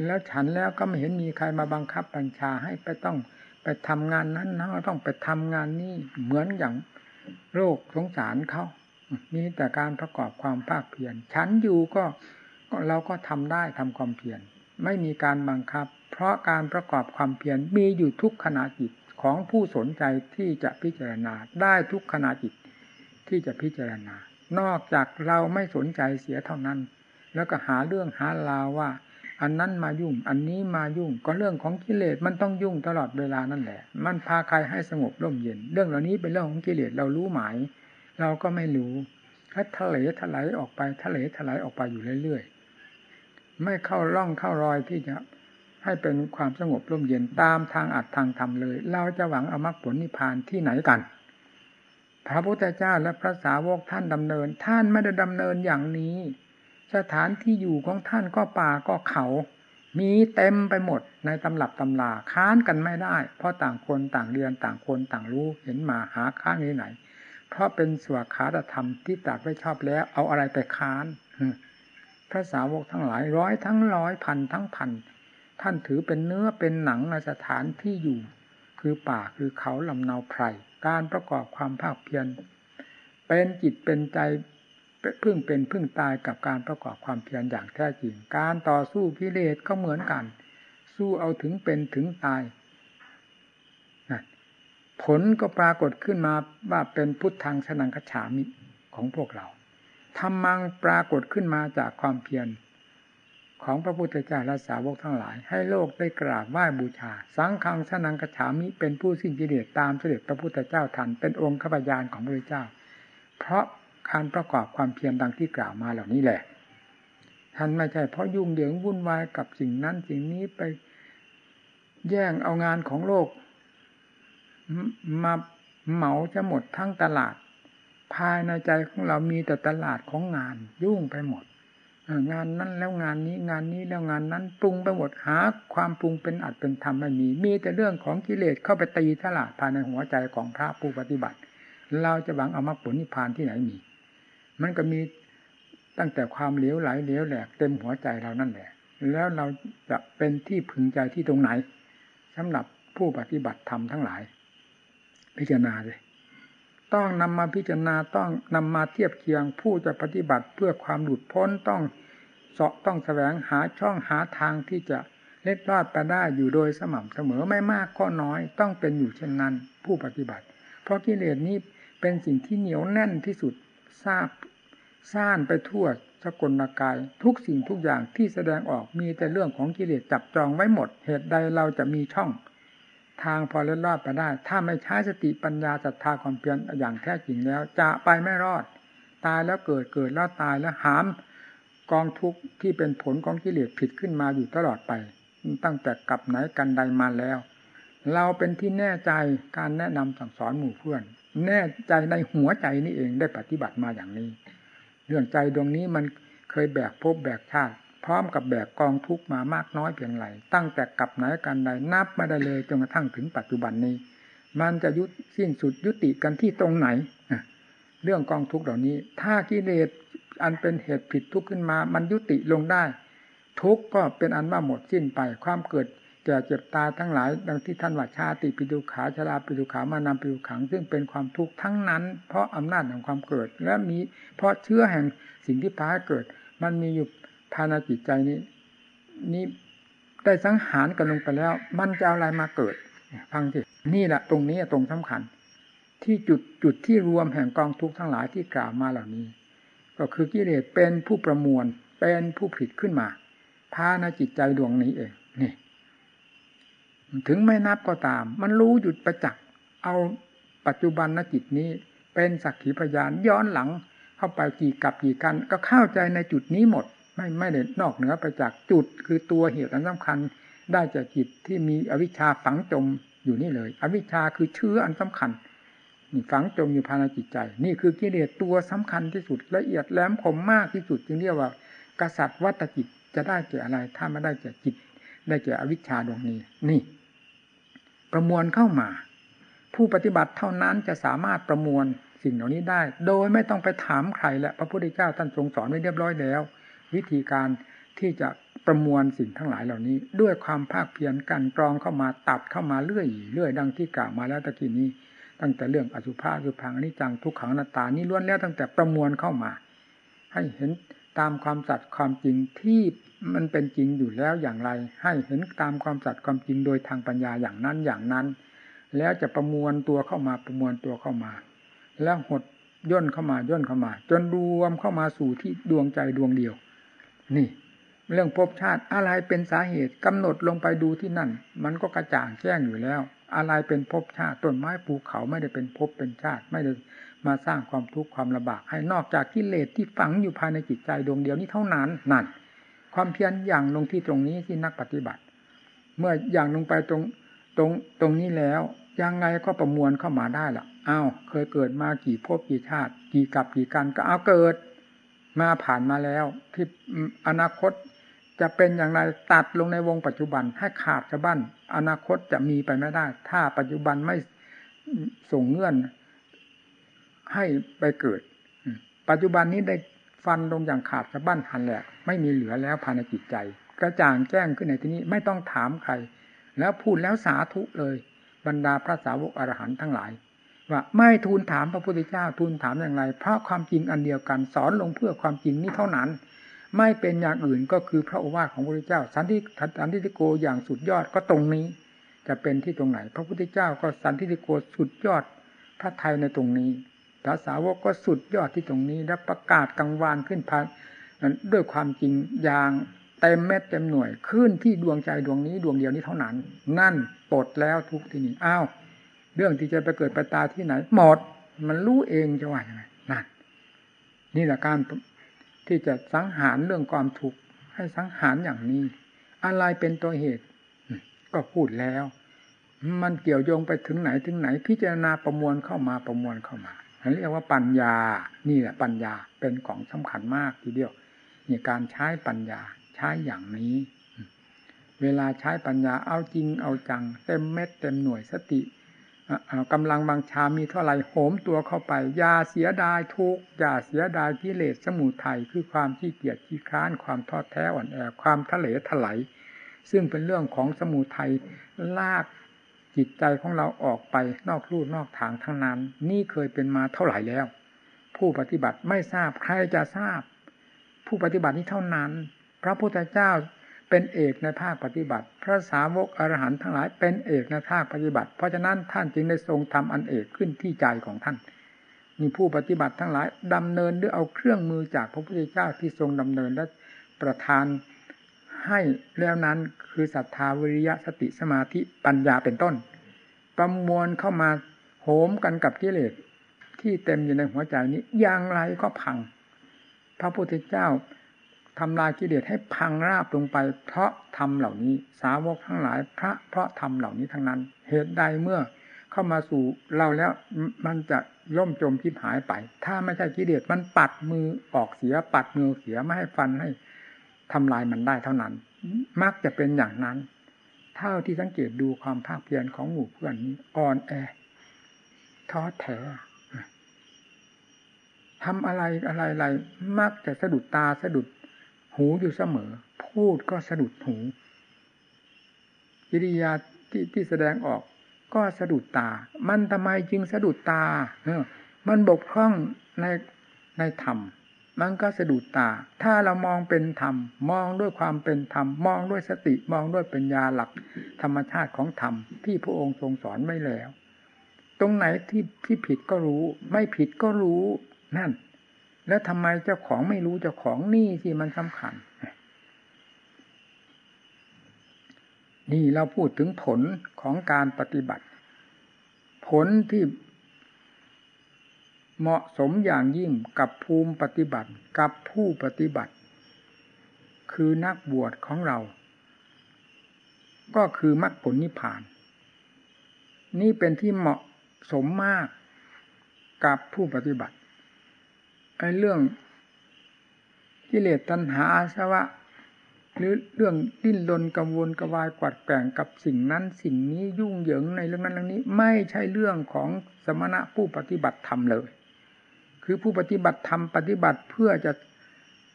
แล้วฉันแล้วก็ไม่เห็นมีใครมาบังคับบัญชาให้ไปต้องไปทำงานนั้นนะต้องไปทำงานนี้เหมือนอย่างโรคสงสารเขา มีแต่การประกอบความภาคเพียรฉันอยู่ก็เราก็ทำได้ทำความเพียรไม่มีการบังคับ เพราะการประกอบความเพียรมีอยู่ทุกขณะจิตของผู้สนใจที่จะพิจารณาได้ทุกขณะจิตที่จะพิจารณา นอกจากเราไม่สนใจเสียเท่านั้น แล้วก็หาเรื่องหาราวว่า อันนั้นมายุ่ง อันนี้มายุ่ง ก็เรื่องของกิเลสมันต้องยุ่งตลอดเวลานั่นแหละ มันพาใครให้สงบร่มเย็น เรื่องเหล่านี้เป็นเรื่องของกิเลสเรารู้หมาย เราก็ไม่รู้ถ้าทะเลถลายออกไปทะเลถลายออกไปอยู่เรื่อยๆ ไม่เข้าร่องเข้ารอยที่จะให้เป็นความสงบร่มเย็นตามทางอัดทางธรรมเลย เราจะหวังเอามรรคผลนิพพานที่ไหนกัน พระพุทธเจ้าและพระสาวกท่านดำเนิน ท่านไม่ได้ดำเนินอย่างนี้ สถานที่อยู่ของท่านก็ป่าก็เขา มีเต็มไปหมดในตำรับตำลาค้านกันไม่ได้ เพราะต่างคนต่างเรียนต่างคนต่างรู้เห็นมาหาค้างที่ไหน เพราะเป็นสวขาธรรมที่ตัดไว้ชอบแล้ว เอาอะไรไปค้านพระสาวกทั้งหลายร้อยทั้งร้อยพันทั้งพันท่านถือเป็นเนื้อเป็นหนังในสถานที่อยู่ คือป่าคือเขาลำนาไพรการประกอบความภาคเพียรเป็นจิตเป็นใจพึ่งเป็นพึ่งตายกับการประกอบความเพียรอย่างแท้จริง การต่อสู้กิเลสก็เหมือนกัน สู้เอาถึงเป็นถึงตาย ผลก็ปรากฏขึ้นมาว่าเป็นพุทธังสนังคฉามิของพวกเราธรรมังปรากฏขึ้นมาจากความเพียรของพระพุทธเจ้าและสาวกทั้งหลาย ให้โลกได้กราบไหว้บูชา สังฆังสนังกฉามิเป็นผู้สิ้นกิเลสตามเสด็จพระพุทธเจ้าทันเป็นองค์ขบยานของพระพุทธเจ้า เพราะการประกอบความเพียรดังที่กล่าวมาเหล่านี้แหละท่านไม่ใช่เพราะยุ่งเหยิงวุ่นวายกับสิ่งนั้นสิ่งนี้ไปแย่งเอางานของโลก มาเหมาจะหมดทั้งตลาด ภายในใจของเรามีแต่ตลาดของงาน ยุ่งไปหมดงานนั้นแล้วงานนี้งานนี้แล้วงานนั้นปรุงไปหมดหา ความปรุงเป็นอัดเป็นธรรมไม่มี มีแต่เรื่องของกิเลสเข้าไปตีทลาดภายในหัวใจของพระผู้ปฏิบัติ เราจะหวังเอามรรคผลนิพพานที่ไหนมี มันก็มีตั้งแต่ความเหลวไหลเหลวแหลกเต็มหัวใจเรานั่นแหละ แล้วเราจะเป็นที่พึงใจที่ตรงไหนสำหรับผู้ปฏิบัติธรรมทั้งหลาย พิจารณาเลยต้องนำมาพิจารณาต้องนำมาเทียบเคียงผู้จะปฏิบัติเพื่อความหลุดพ้นต้องเสาะต้องแสวงหาช่องหาทางที่จะเล็ดรอดไปได้อยู่โดยสม่ำเสมอไม่มากก็น้อยต้องเป็นอยู่เช่นนั้น ผู้ปฏิบัติ เพราะกิเลสนี้เป็นสิ่งที่เหนียวแน่นที่สุดทราบซ่านไปทั่วสกลกาย ทุกสิ่งทุกอย่างที่แสดงออกมีแต่เรื่องของกิเลสจับจองไว้หมด เหตุใดเราจะมีช่อง ทางพอเล็ดรอดไปได้ ถ้าไม่ใช้สติปัญญาศรัทธาความเพียรอย่างแท้จริงแล้ว จะไปไม่รอด ตายแล้วเกิดเกิดแล้วตายแล้วหามกองทุกข์ที่เป็นผลของกิเลสผิดขึ้นมาอยู่ตลอดไป ตั้งแต่กับไหนกันใดมาแล้ว เราเป็นที่แน่ใจการแนะนำสั่งสอนหมู่เพื่อน แน่ใจในหัวใจนี่เองได้ปฏิบัติมาอย่างนี้ เรื่องใจดวงนี้มันเคยแบกภพแบกชาติ พร้อมกับแบกกองทุกมามากน้อยเพียงไรตั้งแต่กับไหนกันใดนับไม่ได้เลยจนกระทั่งถึงปัจจุบันนี้ มันจะยุสิ้นสุดยุติกันที่ตรงไหนเรื่องกองทุกเหล่านี้ ถ้ากิเลสอันเป็นเหตุผิดทุกข์ขึ้นมา มันยุติลงได้ ทุกข์ก็เป็นอันว่าหมดสิ้นไป ความเกิดแก่เจ็บตายทั้งหลาย ดังที่ท่านว่าชาติปิดุขาชราปิดุขามานำปิดุขัง ซึ่งเป็นความทุกข์ทั้งนั้น เพราะอำนาจของความเกิด และมีเพราะเชื้อแห่งสิ่งที่พาให้เกิด มันมีอยู่ ภายในจิตใจนี้ นี่ได้สังหารกันลงไปแล้ว มันจะอะไรมาเกิดฟังสินี่แหละตรงนี้ตรงสำคัญ ที่จุดจุดที่รวมแห่งกองทุกข์ทั้งหลายที่กล่าวมาเหล่านี้ ก็คือกิเลสเป็นผู้ประมวลเป็นผู้ผิดขึ้นมาภายในจิตใจดวงนี้เองนี่ ถึงไม่นับก็ตาม มันรู้หยุดประจักษ์เอาปัจจุบันนจิตนี้ เป็นสักขีพยานย้อนหลังเข้าไปกี่กับกี่กัน ก็เข้าใจในจุดนี้หมด ไม่ไม่ได้นอกเหนือไปจากจุดคือตัวเหตุอันสำคัญได้จากจิตที่มีอวิชชาฝังจมอยู่นี่เลย อวิชชาคือเชื้ออันสำคัญนี่ฝังจมอยู่ภายในจิตใจ นี่คือกิเลสตัวสำคัญที่สุดละเอียดแหลมคมมากที่สุดจึงเรียกว่า กษัตริย์วัตจิตจะได้เก่อะไร ถ้าไม่ได้เก่จิต ได้เก่อวิชชาดวงนี้ นี่ ประมวลเข้ามา ผู้ปฏิบัติเท่านั้นจะสามารถประมวลสิ่งเหล่านี้ได้ โดยไม่ต้องไปถามใครและพระพุทธเจ้าท่านทรงสอนไว้เรียบร้อยแล้ว วิธีการที่จะประมวลสิ่งทั้งหลายเหล่านี้ ด้วยความภาคเพียรกันกรองเข้ามาตัดเข้ามาเรื่อยเรื่อยดังที่กล่าวมาแล้วตะกี้นี้ ตั้งแต่เรื่องอสุภะสุพังอนิจจังทุกขังนาตานี้ล้วนแล้วตั้งแต่ประมวลเข้ามา ให้เห็นตามความสัตย์ความจริงที่มันเป็นจริงอยู่แล้วอย่างไร ให้เห็นตามความสัตย์ความจริงโดยทางปัญญาอย่างนั้นอย่างนั้น แล้วจะประมวลตัวเข้ามาประมวลตัวเข้ามา แล้วหดย่นเข้ามาย่นเข้ามา จนรวมเข้ามาสู่ที่ดวงใจดวงเดียว นี่ เรื่องภพชาติอะไรเป็นสาเหตุกำหนดลงไปดูที่นั่น มันก็กระจ่างแจ้งอยู่แล้ว อะไรเป็นภพชาติต้นไม้ภูเขาไม่ได้เป็นภพเป็นชาติไม่ได้มาสร้างความทุกข์ความลำบากให้นอกจากกิเลสที่ฝังอยู่ภายในจิตใจดวงเดียวนี้เท่านั้นนั่น ความเพียรอย่างลงที่ตรงนี้ที่นักปฏิบัติ เมื่ออย่างลงไปตรงตรงตรงนี้แล้วยังไงก็ประมวลเข้ามาได้ละอ้าวเคยเกิดมากี่ภพกี่ชาติ กี่กับกี่กันก็เอาเกิด มาผ่านมาแล้ว ที่อนาคตจะเป็นอย่างไรตัดลงในวงปัจจุบันให้ขาดสะบั้นอนาคตจะมีไปไม่ได้ ถ้าปัจจุบันไม่ส่งเงื่อน ให้ไปเกิด ปัจจุบันนี้ได้ฟันลงอย่างขาดสะบั้นหันแหลกไม่มีเหลือแล้วภายในจิตใจ กระจ่างแจ้งขึ้นในที่นี้ไม่ต้องถามใคร แล้วพูดแล้วสาธุเลย บรรดาพระสาวกอรหันต์ทั้งหลาย ว่าไม่ทูลถามพระพุทธเจ้าทูลถามอย่างไร เพราะความจริงอันเดียวกันสอนลงเพื่อความจริงนี้เท่านั้น ไม่เป็นอย่างอื่นก็คือพระโอวาทของพระพุทธเจ้าสันติสันติโกอย่างสุดยอดก็ตรงนี้ จะเป็นที่ตรงไหน พระพุทธเจ้าก็สันติโกสุดยอดพระไทยในตรงนี้พระสาวกก็สุดยอดที่ตรงนี้ และประกาศกังวานขึ้นพันด้วยความจริงอย่างเต็มเม็ดเต็มหน่วยขึ้นที่ดวงใจดวงนี้ดวงเดียวนี้เท่านั้น นั่นปลดแล้วทุกที่นี่อ้าว เรื่องที่จะไปเกิดไปตาที่ไหนหมดมันรู้เองจะว่ายังไงนั่นนี่แหละการที่จะสังหารเรื่องความทุกข์ให้สังหารอย่างนี้ อะไรเป็นตัวเหตุ ก็พูดแล้ว มันเกี่ยวโยงไปถึงไหนถึงไหน พิจารณาประมวลเข้ามาประมวลเข้ามาเรียกว่าปัญญา นี่แหละปัญญาเป็นของสำคัญมากทีเดียวนี่การใช้ปัญญาใช้อย่างนี้ เวลาใช้ปัญญาเอาจริงเอาจัง เต็มเม็ดเต็มหน่วยสติ กำลังบางชามีเท่าไรโหมตัวเข้าไปยาเสียดายทุกยาเสียดายกิเลสสมุทัยคือความขี้เกียจขี้ค้านความทอดแท้อ่อนแอความทะเลถลายซึ่งเป็นเรื่องของสมุทัยลากจิตใจของเราออกไปนอกลู่นอกทางทั้งนั้น นี่เคยเป็นมาเท่าไหร่แล้ว ผู้ปฏิบัติไม่ทราบใครจะทราบ ผู้ปฏิบัตินี้เท่านั้น พระพุทธเจ้า เป็นเอกในภาคปฏิบัติ พระสาวกอรหันต์ทั้งหลายเป็นเอกในภาคปฏิบัติ เพราะฉะนั้นท่านจึงได้ทรงทำอันเอกขึ้นที่ใจของท่านมีผู้ปฏิบัติทั้งหลายดำเนินด้วยเอาเครื่องมือจากพระพุทธเจ้าที่ทรงดำเนินและประทานให้แล้วนั้นคือศรัทธาวิริยะสติสมาธิปัญญาเป็นต้น ประมวลเข้ามาโหมกันกับกิเลสที่เต็มอยู่ในหัวใจนี้อย่างไรก็พัง พระพุทธเจ้า ทำลายกิเลสให้พังราบลงไป เพราะทำเหล่านี้ สาวกทั้งหลายพระเพราะทำเหล่านี้ทั้งนั้น เหตุใดเมื่อเข้ามาสู่เราแล้วมันจะล่มจมทิพหายไป ถ้าไม่ใช่กิเลสมันปัดมือออกเสียปัดมือเสียไม่ให้ฟันให้ทำลายมันได้เท่านั้น มักจะเป็นอย่างนั้น เท่าที่สังเกตดูความภาคเพียรของหมู่เพื่อนนี้อ่อนแอท้อแท้ทำอะไรอะไรอะไรมักจะสะดุดตาสะดุด หูอยู่เสมอ พูดก็สะดุดหูกิริยาที่ที่แสดงออก ก็สะดุดตา มันทำไมจึงสะดุดตาเออมันบกพร่องในในธรรม มันก็สะดุดตา ถ้าเรามองเป็นธรรม มองด้วยความเป็นธรรม มองด้วยสติ มองด้วยปัญญาหลัก ธรรมชาติของธรรม ที่พระองค์ทรงสอนไว้แล้ว ตรงไหนที่ที่ผิดก็รู้ ไม่ผิดก็รู้ นั่น แล้วทำไมเจ้าของไม่รู้เจ้าของนี่ที่มันสำคัญ นี่เราพูดถึงผลของการปฏิบัติ ผลที่เหมาะสมอย่างยิ่งกับภูมิปฏิบัติกับผู้ปฏิบัติ คือนักบวชของเรา ก็คือมรรคผลนิพพาน นี่เป็นที่เหมาะสมมากกับผู้ปฏิบัติ ไอ้เรื่องกิเลสตัณหาอาสวะ หรือเรื่องดิ้นรนกังวลกวายกวัดแกงกับสิ่งนั้น สิ่งนี้ยุ่งเหยิงในเรื่องนั้นเรื่องนี้ ไม่ใช่เรื่องของสมณะผู้ปฏิบัติธรรมเลย คือผู้ปฏิบัติธรรมปฏิบัติเพื่อจะ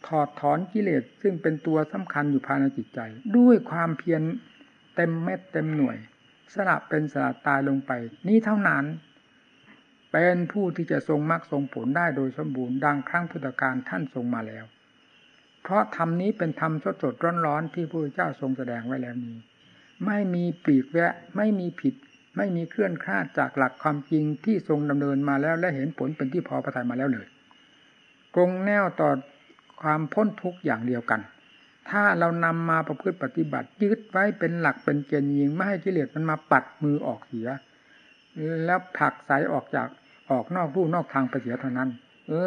ถอดถอนกิเลสซึ่งเป็นตัวสำคัญอยู่ภายในจิตใจ ด้วยความเพียรเต็มเม็ดเต็มหน่วยสละเป็นสละตายลงไป นี้เท่านั้น เป็นผู้ที่จะทรงมรรคทรงผลได้โดยสมบูรณ์ดังครั้งพุทธการท่านทรงมาแล้ว เพราะธรรมนี้เป็นธรรมสดสดร้อนร้อนที่พระเจ้าทรงแสดงไว้แล้วนี้ ไม่มีปีกแวะไม่มีผิด ไม่มีเคลื่อนคลาดจากหลักความจริงที่ทรงดำเนินมาแล้วและเห็นผลเป็นที่พอประทัยมาแล้วเลยกรงแนวต่อความพ้นทุกข์อย่างเดียวกัน ถ้าเรานำมาประพฤติปฏิบัติยึดไว้เป็นหลักเป็นเกณฑ์ยิงไม่ให้กิเลสมันมาปัดมือออกเสีย แล้วผลักสายออกจาก ออกนอกรูนอกทางไปเสียเท่านั้น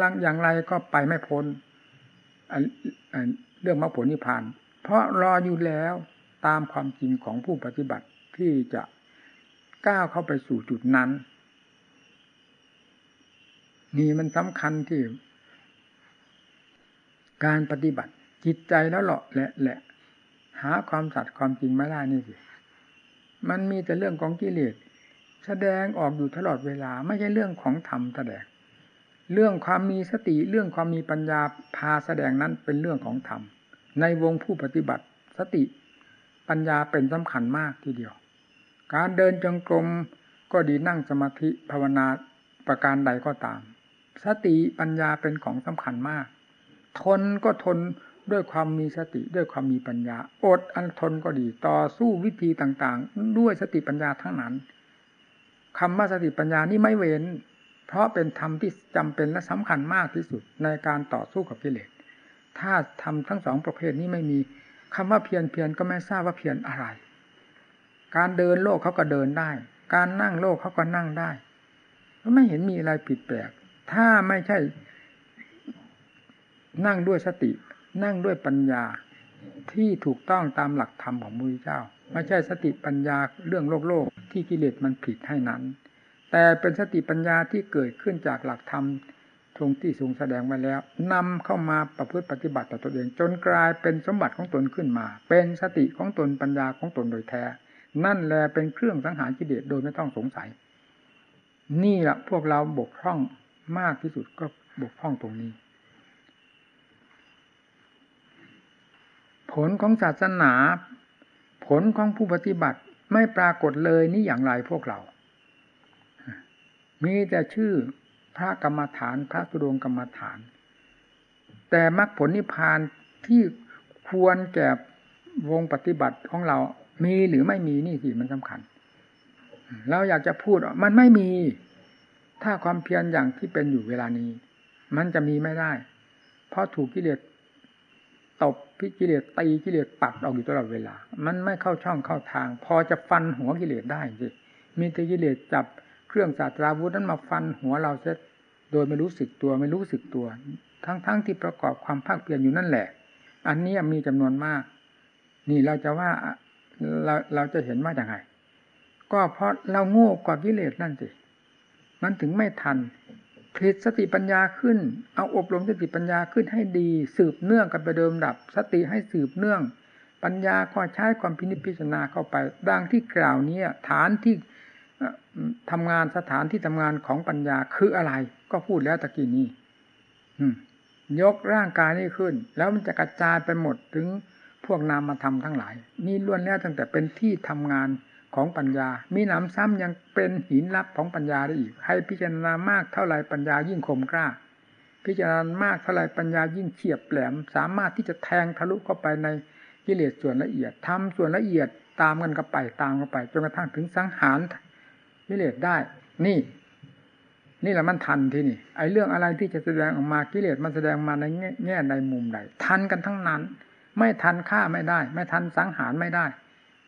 ลังอย่างไรก็ไปไม่พ้นเรื่องมรรคผลนิพพาน เพราะรออยู่แล้วตามความจริงของผู้ปฏิบัติที่จะก้าวเข้าไปสู่จุดนั้น นี่มันสำคัญที่ การปฏิบัติจิตใจแล้วหลาะแหละแหละ หาความสัตย์ความจริงไม่ได้นี่สิมันมีแต่เรื่องของกิเลส แสดงออกอยู่ตลอดเวลาไม่ใช่เรื่องของธรรมแสดง เรื่องความมีสติเรื่องความมีปัญญาพาแสดงนั้นเป็นเรื่องของธรรม ในวงผู้ปฏิบัติสติปัญญาเป็นสำคัญมากทีเดียว การเดินจงกรมก็ดีนั่งสมาธิภาวนาประการใดก็ตาม สติปัญญาเป็นของสำคัญมาก ทนก็ทนด้วยความมีสติด้วยความมีปัญญา อดอันทนก็ดีต่อสู้วิธีต่างๆ ด้วยสติปัญญาทั้งนั้น คำว่าสติปัญญานี่ไม่เว้น เพราะเป็นธรรมที่จำเป็นและสำคัญมากที่สุดในการต่อสู้กับกิเลส ถ้าทำทั้งสองประเภทนี้ไม่มีคำว่าเพียรเพียรก็ไม่ทราบว่าเพียรอะไร การเดินโลกเขาก็เดินได้ การนั่งโลกเขาก็นั่งได้ไม่เห็นมีอะไรผิดแปลก ถ้าไม่ใช่ นั่งด้วยสติ นั่งด้วยปัญญาที่ถูกต้องตามหลักธรรมของมุ้ยเจ้า ไม่ใช่สติปัญญาเรื่องโลกโลกที่กิเลสมันผิดให้นั้น แต่เป็นสติปัญญาที่เกิดขึ้นจากหลักธรรมทรงที่ทรงแสดงไว้แล้วนำเข้ามาประพฤติปฏิบัติต่อตัวเอง จนกลายเป็นสมบัติของตนขึ้นมา เป็นสติของตนปัญญาของตนโดยแท้ นั่นแหละเป็นเครื่องสังหารกิเลสโดยไม่ต้องสงสัย นี่แหละพวกเราบกพร่องมากที่สุดก็บกพร่องตรงนี้ ผลของศาสนา ผลของผู้ปฏิบัติไม่ปรากฏเลยนี่อย่างไรพวกเรา มีแต่ชื่อพระกรรมฐาน พระสุรงกรรมฐาน แต่มรรคผลนิพพานที่ควรแก่วงปฏิบัติของเรา มีหรือไม่มีนี่สิมันสำคัญ เราอยากจะพูดมันไม่มี ถ้าความเพียรอย่างที่เป็นอยู่เวลานี้ มันจะมีไม่ได้ เพราะถูกกิเลส ตบพิกิเลสตีกิเลสปัดออกอยู่ตลอดเวลา มันไม่เข้าช่องเข้าทาง พอจะฟันหัวกิเลสได้สิมีแต่กิเลสจับเครื่องศาสตราวุธนั้นมาฟันหัวเราเสร็จโดยไม่รู้สึกตัวไม่รู้สึกตัว ทั้งๆทที่ประกอบความภาคเพียรอยู่นั่นแหละ อันนี้มีจำนวนมาก นี่เราจะว่าเราเราจะเห็นว่าอย่างไง ก็เพราะเราโง่กว่ากิเลสนั่นสิมันถึงไม่ทัน ผลิตสติปัญญาขึ้น เอาอบรมสติปัญญาขึ้นให้ดี สืบเนื่องกันไปเดิมดับ สติให้สืบเนื่อง ปัญญาก็ใช้ความพินิจพิจารณาเข้าไปดังที่กล่าวนี้ฐานที่ทำงานสถานที่ทำงานของปัญญาคืออะไร ก็พูดแล้วตะกี้นี้ยกร่างกายนี้ขึ้น แล้วมันจะกระจายไปหมดถึงพวกนามธรรมทั้งหลาย นี่ล้วนแล้วตั้งแต่เป็นที่ทำงาน ของปัญญา มีหนำซ้ำยังเป็นหินลับของปัญญาได้อีก ให้พิจารณามากเท่าไรปัญญายิ่งคมกล้า พิจารณามากเท่าไรปัญญายิ่งเฉียบแหลม สามารถที่จะแทงทะลุเข้าไปในกิเลสส่วนละเอียดทำส่วนละเอียดตามกันกับไปตามกันไปจนกระทั่งถึงสังหารกิเลสได้ นี่ นี่แหละมันทันที่นี่ ไอ้เรื่องอะไรที่จะแสดงออกมากิเลสมันแสดงมาในแง่ใดมุมใดทันกันทั้งนั้น ไม่ทันฆ่าไม่ได้ ไม่ทันสังหารไม่ได้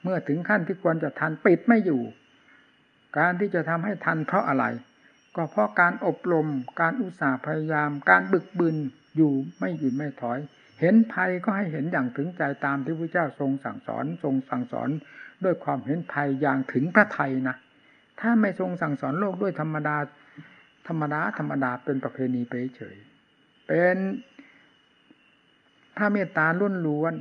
มื่อถึงขั้นที่ควรจะทันปิดไม่อยู่ การที่จะทำให้ทันเพราะอะไร ก็เพราะการอบรม การอุตสาห์พยายาม การบึกบึนอยู่ไม่หยุดไม่ถอย เห็นภัยก็ให้เห็นอย่างถึงใจตามที่พระเจ้าทรงสั่งสอน ทรงสั่งสอนด้วยความเห็นภัยอย่างถึงพระไทยนะ ถ้าไม่ทรงสั่งสอนโลกด้วยธรรมดา ธรรมดาธรรมดาเป็นประเพณีไปเฉย เป็นพระเมตตาล้วนล้วน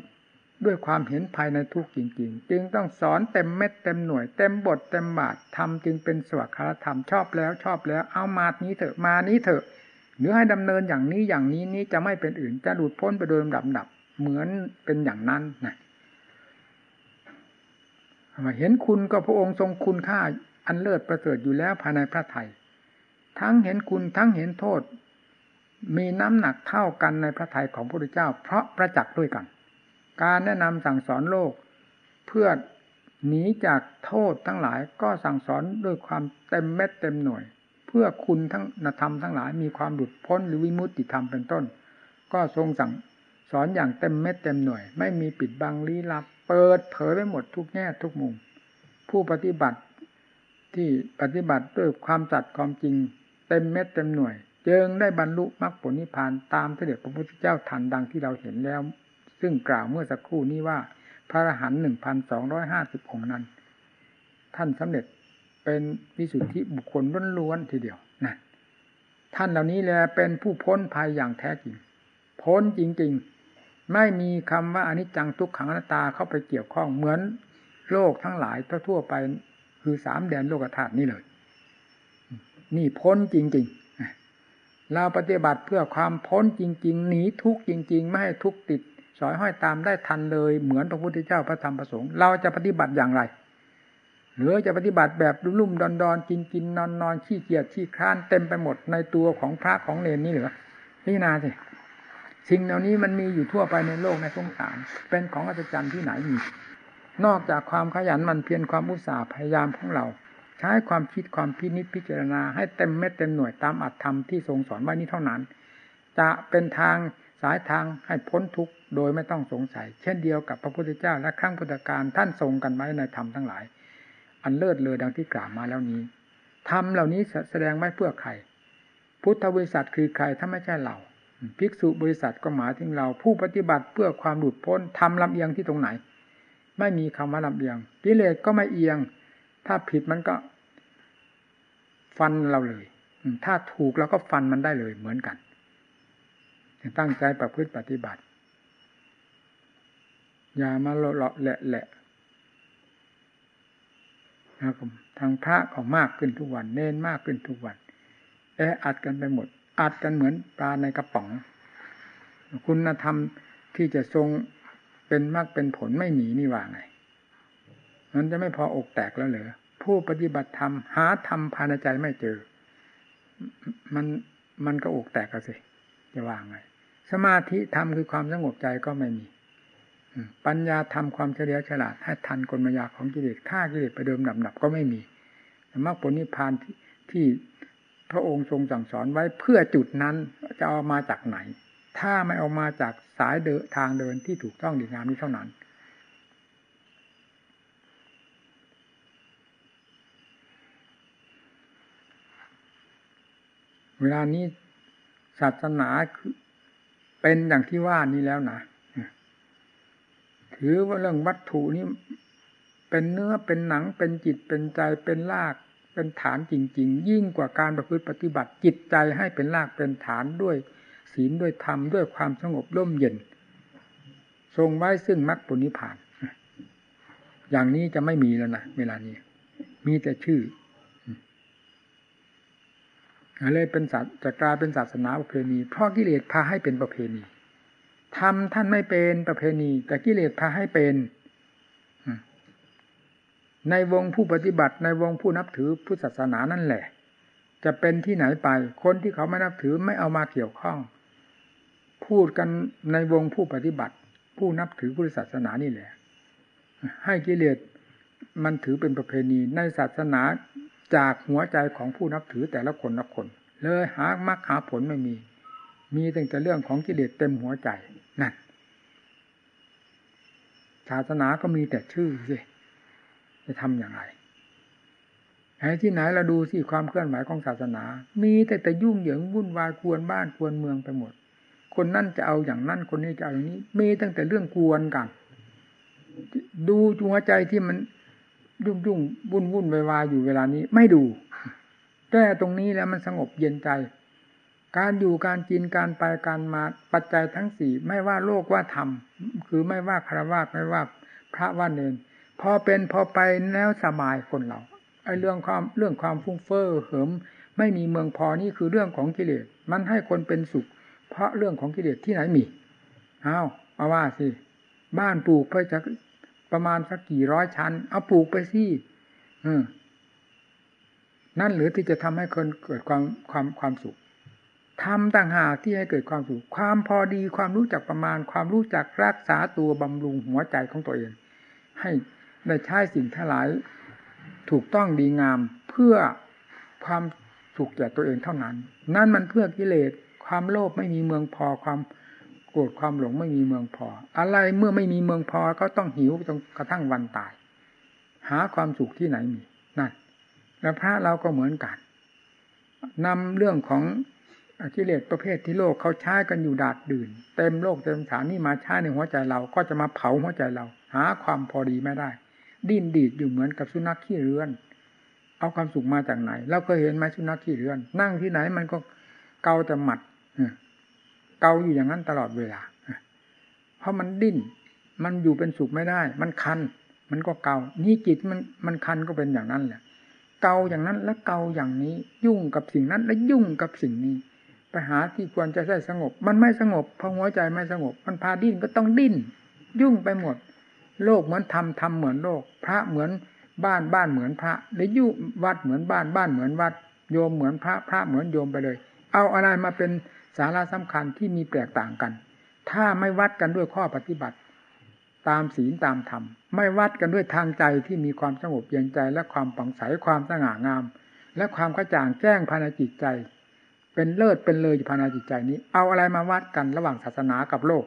ด้วยความเห็นภายในทุกจริง ๆ จึงต้องสอนเต็มเม็ดเต็มหน่วย เต็มบทเต็มบาททำจึงเป็นสวัสดิธรรมชอบแล้วชอบแล้วเอามานี้เถอะมานี้เถอะหรือให้ดำเนินอย่างนี้อย่างนี้นี้จะไม่เป็นอื่นจะหลุดพ้นไปโดยลำดับดับเหมือนเป็นอย่างนั้นนะเห็นคุณก็พระองค์ทรงคุณค่าอันเลิศประเสริฐอยู่แล้วภายในพระไทยทั้งเห็นคุณทั้งเห็นโทษ มีน้ำหนักเท่ากันในพระทัยของพระพุทธเจ้า เพราะประจักษ์ด้วยกัน การแนะนำสั่งสอนโลก เพื่อหนีจากโทษทั้งหลายก็สั่งสอนด้วยความเต็มเม็ดเต็มหน่วย เพื่อคุณทั้งนธรรมทั้งหลายมีความหลุดพ้นหรือวิมุตติธรรมเป็นต้น ก็ทรงสั่งสอนอย่างเต็มเม็ดเต็มหน่วย ไม่มีปิดบังลี้ลับ เปิดเผยไปหมดทุกแง่ทุกมุม ผู้ปฏิบัติที่ปฏิบัติด้วยความจัดความจริง เต็มเม็ดเต็มหน่วยจึงได้บรรลุมรรคผลนิพพานตามเสด็จพระพุทธเจ้าทันดังที่เราเห็นแล้ว ซึ่งกล่าวเมื่อสักครู่นี้ว่า พระอรหันต์หนึ่งพันสองร้อยห้าสิบองค์นั้น ท่านสำเร็จเป็นวิสุทธิบุคคลล้วนๆทีเดียวนะท่านเหล่านี้แหละเป็นผู้พ้นภัยอย่างแท้จริง พ้นจริงๆ ไม่มีคำว่าอนิจจังทุกขังอนัตตาเข้าไปเกี่ยวข้องเหมือนโลกทั้งหลายทั่วไปคือสามแดนโลกธาตุนี่เลย นี่พ้นจริงๆเราปฏิบัติเพื่อความพ้นจริง ๆ หนีทุกจริง ๆ ไม่ให้ทุกติด สอยห้อยตามได้ทันเลยเหมือนพระพุทธเจ้าพระธรรมพระสงฆ์เราจะปฏิบัติอย่างไร หรือจะปฏิบัติแบบลุ่มๆดอนๆกินกินนอนนอนขี้เกียจขี้คร้านเต็มไปหมดในตัวของพระของเนรนี่เหรอพี่นาสิสิ่งเหล่านี้มันมีอยู่ทั่วไปในโลกในสงสาร เป็นของอัศจรรย์ที่ไหนมี นอกจากความขยันมันเพียรความอุตสาห์พยายามของเรา ใช้ความคิดความพินิจพิจารณา ให้เต็มเม็ดเต็มหน่วยตามอัตธรรมที่ทรงสอนไว้นี้เท่านั้น จะเป็นทางสายทางให้พ้นทุกข์ โดยไม่ต้องสงสัย เช่นเดียวกับพระพุทธเจ้าและครั้งพุทธการท่านทรงกันไว้ในธรรมทั้งหลาย อันเลิศเลยดังที่กล่าวมาแล้วนี้ธรรมเหล่านี้แสดงไว้เพื่อใคร พุทธบริษัทคือใครถ้าไม่ใช่เราภิกษุบริษัทก็หมายถึงเราผู้ปฏิบัติเพื่อความหลุดพ้นทำลำเอียงที่ตรงไหน ไม่มีคำว่าลำเอียงกิเลสก็ไม่เอียง ถ้าผิดมันก็ ฟันเราเลย ถ้าถูกเราก็ฟันมันได้เลยเหมือนกันตั้งใจประพฤติปฏิบัติ อย่ามาเลาะแหละแหละทางพระก็มากขึ้นทุกวัน เน้นมากขึ้นทุกวันแออัดกันไปหมด อัดกันเหมือนปลาในกระป๋อง คุณธรรมที่จะทรงเป็นมากเป็นผลไม่มีนี่ว่าไงมันจะไม่พออกแตกแล้วเหรอผู้ปฏิบัติธรรมหาธรรมภายในใจไม่เจอ มันมันก็อกแตกกันสิจะว่าไง สมาธิธรรมคือความสงบใจก็ไม่มี ปัญญาธรรมความเฉลียวฉลาดให้ทันกลมายาของกิเลสฆ่ากิเลสไปเดิมดับดับก็ไม่มีมรรคผลนิพพานที่พระองค์ทรงสั่งสอนไว้เพื่อจุดนั้นจะเอามาจากไหน ถ้าไม่เอามาจากสายเดินทางเดินที่ถูกต้องดีงามนี้เท่านั้น เวลานี้ศาสนาเป็นอย่างที่ว่านี้แล้วนะ ถือว่าเรื่องวัตถุนี้เป็นเนื้อเป็นหนังเป็นจิตเป็นใจเป็นราก เป็นฐานจริง ๆ ยิ่งกว่าการประพฤติปฏิบัติจิตใจให้เป็นรากเป็นฐานด้วยศีลด้วยธรรมด้วยความสงบร่มเย็น ทรงไว้ซึ่งมรรคปุณิพพาน อย่างนี้จะไม่มีแล้วนะเวลานี้ มีแต่ชื่ออะไรเป็นศาสจะกลายเป็นศาสนาประเพณีเพราะกิเลสพาให้เป็นประเพณี ทำท่านไม่เป็นประเพณี แต่กิเลสพาให้เป็น ในวงผู้ปฏิบัติในวงผู้นับถือพุทธศาสนานั่นแหละ จะเป็นที่ไหนไป คนที่เขาไม่นับถือไม่เอามาเกี่ยวข้อง พูดกันในวงผู้ปฏิบัติ ผู้นับถือพุทธศาสนานี่แหละ ให้กิเลสมันถือเป็นประเพณีในศาสนาจากหัวใจของผู้นับถือแต่ละคนละคน เลยหามรรคหาผลไม่มี มีแต่เรื่องของกิเลสเต็มหัวใจ นั่นศาสนาก็มีแต่ชื่อสิจะทำอย่างไรไอ้ที่ไหนเราดูสิความเคลื่อนไหวของศาสนา มีแต่แต่ยุ่งเหยิงวุ่นวายกวนบ้านกวนเมืองไปหมด คนนั่นจะเอาอย่างนั่นคนนี้จะเอาอย่างนี้ มีตั้งแต่เรื่องกวนกัน ดูหัวใจที่มันยุ่งยุ่งวุ่นวุ่นวายวายอยู่เวลานี้ ไม่ดูจก้ตรงนี้แล้วมันสงบเย็นใจ การอยู่การกินการไปการมาปัจจัยทั้งสี่ไม่ว่าโลกว่าธรรม คือไม่ว่าคารวะไม่ว่าพระว่าเนนพอเป็นพอไปแล้วสบายคนเราไอ้เรื่องความเรื่องความฟุ้งเฟ้อเหิม ไม่มีเมืองพอนี่คือเรื่องของกิเลสมันให้คนเป็นสุข เพราะเรื่องของกิเลสที่ไหนมีเอาเอาว่าสิบ้านปลูกเพื่อจะประมาณสักกี่ร้อยชั้น เอาปลูกไปสิอืมนั่นหรือที่จะทำให้คนเกิดความความความสุข ทำต่างหากที่ให้เกิดความสุขความพอดีความรู้จักประมาณ ความรู้จักรักษาตัวบำรุงหัวใจของตัวเอง ให้ได้ใช้สิ่งทั้งหลายถูกต้องดีงามเพื่อความสุขแก่ตัวเองเท่านั้น นั่นมันเพื่อกิเลสความโลภไม่มีเมืองพอความโกรธความหลงไม่มีเมืองพอ อะไรเมื่อไม่มีเมืองพอก็ต้องหิวจนกระทั่งวันตาย หาความสุขที่ไหนมีนั่นแล้วพระเราก็เหมือนกันนำเรื่องของ กิเลสประเภทที่โลกเขาใช้กันอยู่ดาดดื่น เต็มโลกเต็มฐานนี่มาใช้ในหัวใจเราก็จะมาเผาหัวใจเรา หาความพอดีไม่ได้ ดิ้นดีดอยู่เหมือนกับสุนัขขี้เรือน เอาความสุขมาจากไหน เราเคยเห็นไหมสุนัขขี้เรือน นั่งที่ไหนมันก็เกาแต่หมัดเกาอยู่อย่างนั้นตลอดเวลาเพราะมันดิ้นมันอยู่เป็นสุขไม่ได้ มันคัน มันก็เกา นี่จิตมันมันคันก็เป็นอย่างนั้นแหละ เกาอย่างนั้นแล้วเกาอย่างนี้ ยุ่งกับสิ่งนั้น และยุ่งกับสิ่งนี้ หาที่ควรจะได้สงบ มันไม่สงบเพราะหัวใจไม่สงบ มันพาดิ้นก็ต้องดิ้น ยุ่งไปหมด โลกเหมือนธรรมธรรมเหมือนโลก พระเหมือนบ้านบ้านเหมือนพระหรือยุวัดเหมือนบ้านบ้านเหมือนวัด โยมเหมือนพระพระเหมือนโยมไปเลย เอาอะไรมาเป็นสาระสำคัญที่มีแตกต่างกัน ถ้าไม่วัดกันด้วยข้อปฏิบัติ ตามศีลตามธรรม ไม่วัดกันด้วยทางใจที่มีความสงบเย็นใจและความปังใสความสง่างาม และความกระจ่างแจ้งภายในจิตใจ เป็นเลิศเป็นเลยภายในจิตใจนี้ เอาอะไรมาวัดกันระหว่างศาสนากับโลก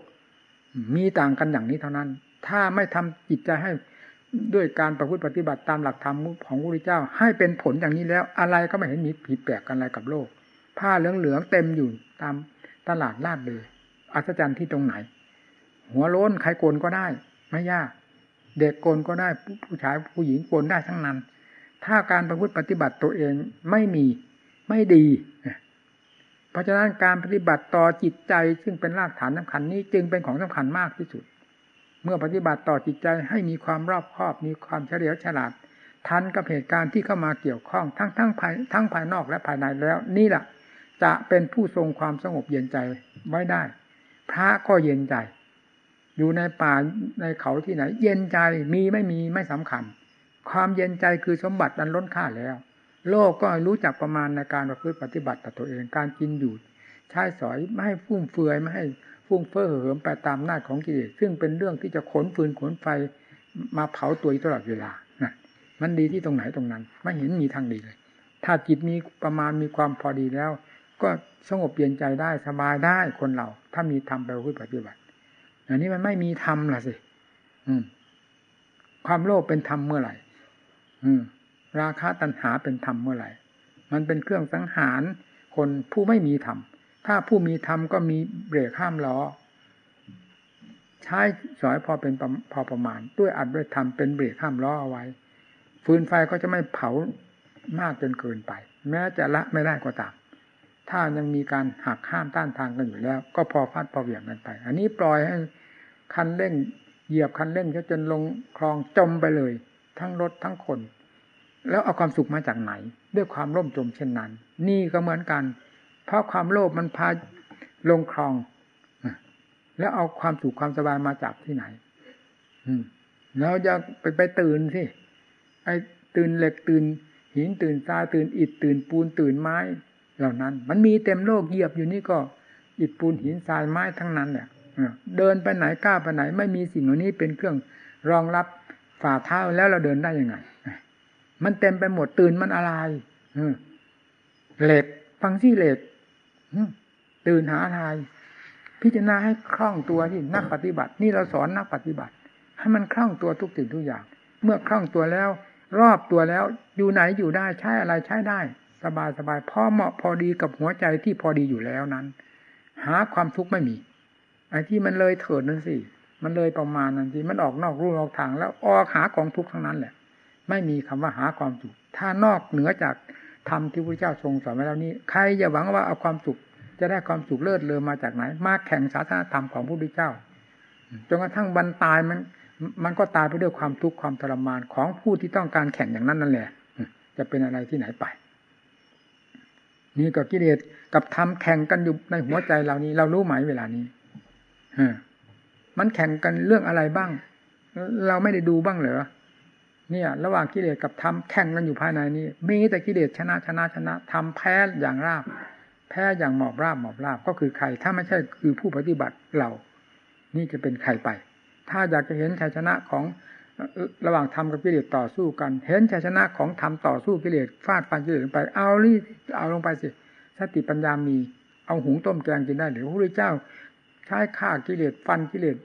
มีต่างกันอย่างนี้เท่านั้น ถ้าไม่ทำจิตใจให้ด้วยการประพฤติปฏิบัติตามหลักธรรมของพระพุทธเจ้า ให้เป็นผลอย่างนี้แล้ว อะไรก็ไม่เห็นมีผิดแปลกกันอะไรกับโลก ผ้าเหลืองๆเต็มอยู่ตามตลาดลาดเลยอัศจรรย์ที่ตรงไหน หัวโล้นใครโกนก็ได้ ไม่ยาก เด็กโกนก็ได้ผู้ชายผู้หญิงโกนได้ทั้งนั้น ถ้าการประพฤติปฏิบัติตัวเองไม่มีไม่ดี เพราะฉะนั้นการปฏิบัติต่อจิตใจซึ่งเป็นรากฐานสำคัญนี้จึงเป็นของสำคัญมากที่สุด เมื่อปฏิบัติต่อจิตใจให้มีความรอบคอบมีความเฉลียวฉลาด ทันกับเหตุการณ์ที่เข้ามาเกี่ยวข้องทั้งทั้งภายทั้งภายนอกและภายในแล้ว นี่แหละจะเป็นผู้ทรงความสงบเย็นใจไว้ได้ พระก็เย็นใจ อยู่ในป่าในเขาที่ไหน เย็นใจมีไม่มีไม่สำคัญ ความเย็นใจคือสมบัติอันล้นค่าแล้ว โลกก็รู้จักประมาณในการประพฤติปฏิบัติต่อตัวเองการกินอยู่ใช้สอยไม่ให้ฟุ่มเฟือยไม่ให้ฟุ้งเฟ้อเหิมไปตามหน้าของกิเลสซึ่งเป็นเรื่องที่จะขนฟืนขนไฟมาเผาตัวตลอดเวลานะมันดีที่ตรงไหนตรงนั้น ไม่เห็นมีทางดีเลย ถ้าจิตมีประมาณมีความพอดีแล้ว ก็สงบเย็นใจได้สบายได้คนเรา ถ้ามีธรรมไปปฏิบัติอันนี้มันไม่มีธรรมล่ะสิอืมความโลภเป็นธรรมเมื่อไหร่ อืม ราคะตัณหาเป็นธรรมเมื่อไหร่ มันเป็นเครื่องสังหารคนผู้ไม่มีธรรม ถ้าผู้มีธรรมก็มีเบรกห้ามล้อ ใช้สอยพอเป็นพอประมาณ ด้วยอัดด้วยธรรมเป็นเบรกห้ามล้อเอาไว้ ฟืนไฟก็จะไม่เผามากจนเกินไป แม้จะละไม่ได้ก็ตาม ถ้ายังมีการหักห้ามต้านทางกันอยู่แล้ว ก็พอพัดพอเหวี่ยงกันไป อันนี้ปล่อยให้คันเร่งเหยียบคันเร่งจนลงคลองจมไปเลย ทั้งรถทั้งคน แล้วเอาความสุขมาจากไหน ด้วยความร่มจมเช่นนั้น นี่ก็เหมือนกัน เพราะความโลภมันพาลงคลอง แล้วเอาความสุขความสบายมาจากที่ไหน อืมแล้วจะไปไปตื่นสิไอ้ตื่นเหล็กตื่น หินตื่นทรายตื่นอิฐตื่นปูนตื่นไม้ เหล่านั้น มันมีเต็มโลกเหยียบอยู่นี่ก็ อิฐปูนหินทรายไม้ทั้งนั้นเนี่ยเดินไปไหนก้าวไปไหน ไม่มีสิ่งเหล่านี้เป็นเครื่องรองรับฝ่าเท้าแล้วเราเดินได้ยังไง มันเต็มไปหมดตื่นมันอะไรเหล็กฟังที่เหล็กตื่นหาอะไรพิจารณาให้คล่องตัวที่นักปฏิบัติ นี่เราสอนนักปฏิบัติ ให้มันคล่องตัวทุกสิ่งทุกอย่าง เมื่อคล่องตัวแล้ว รอบตัวแล้ว อยู่ไหนอยู่ได้ใช้อะไรใช้ได้ สบายสบายพอเหมาะพอดีกับหัวใจที่พอดีอยู่แล้วนั้น หาความทุกข์ไม่มีไอ้ที่มันเลยเถิดนั่นสิมันเลยประมาณนั้นสิมันออกนอกรูนอกทางแล้วออกหากองทุกข์ทั้งนั้นแหละ ไม่มีคำว่าหาความสุข ถ้านอกเหนือจากธรรมที่พระเจ้าทรงสอนไว้แล้วนี้ ใครอย่าหวังว่าเอาความสุขจะได้ความสุขเลิศเลอมาจากไหน มาแข่งศาสนาธรรมของพระพุทธเจ้าจนกระทั่งบรรตายมัน มันก็ตายไปด้วยความทุกข์ความทรมานของผู้ที่ต้องการแข่งอย่างนั้นนั่นแหละจะเป็นอะไรที่ไหนไป นี่ก็กิเลสกับธรรมแข่งกันอยู่ในหัวใจเรานี้ เรารู้ไหมเวลานี้มันแข่งกันเรื่องอะไรบ้าง เราไม่ได้ดูบ้างเหรอ เนี่ย ระหว่างกิเลสกับธรรมแข่งกันอยู่ภายในนี้ มีแต่กิเลสชนะชนะชนะธรรมแพ้อย่างราบ แพ้อย่างหมอบราบหมอบราบก็คือใคร ถ้าไม่ใช่คือผู้ปฏิบัติเรา นี่จะเป็นใครไป ถ้าอยากจะเห็นชัยชนะของระหว่างธรรมกับกิเลสต่อสู้กัน เห็นชัยชนะของธรรมต่อสู้กิเลสฟาดฟันกิเลสไป เอาลี่เอาลงไปสิสติปัญญามี เอาหุงต้มแกงกินได้หรือพระพุทธเจ้า ใช้ฆ่ากิเลสฟันกิเลส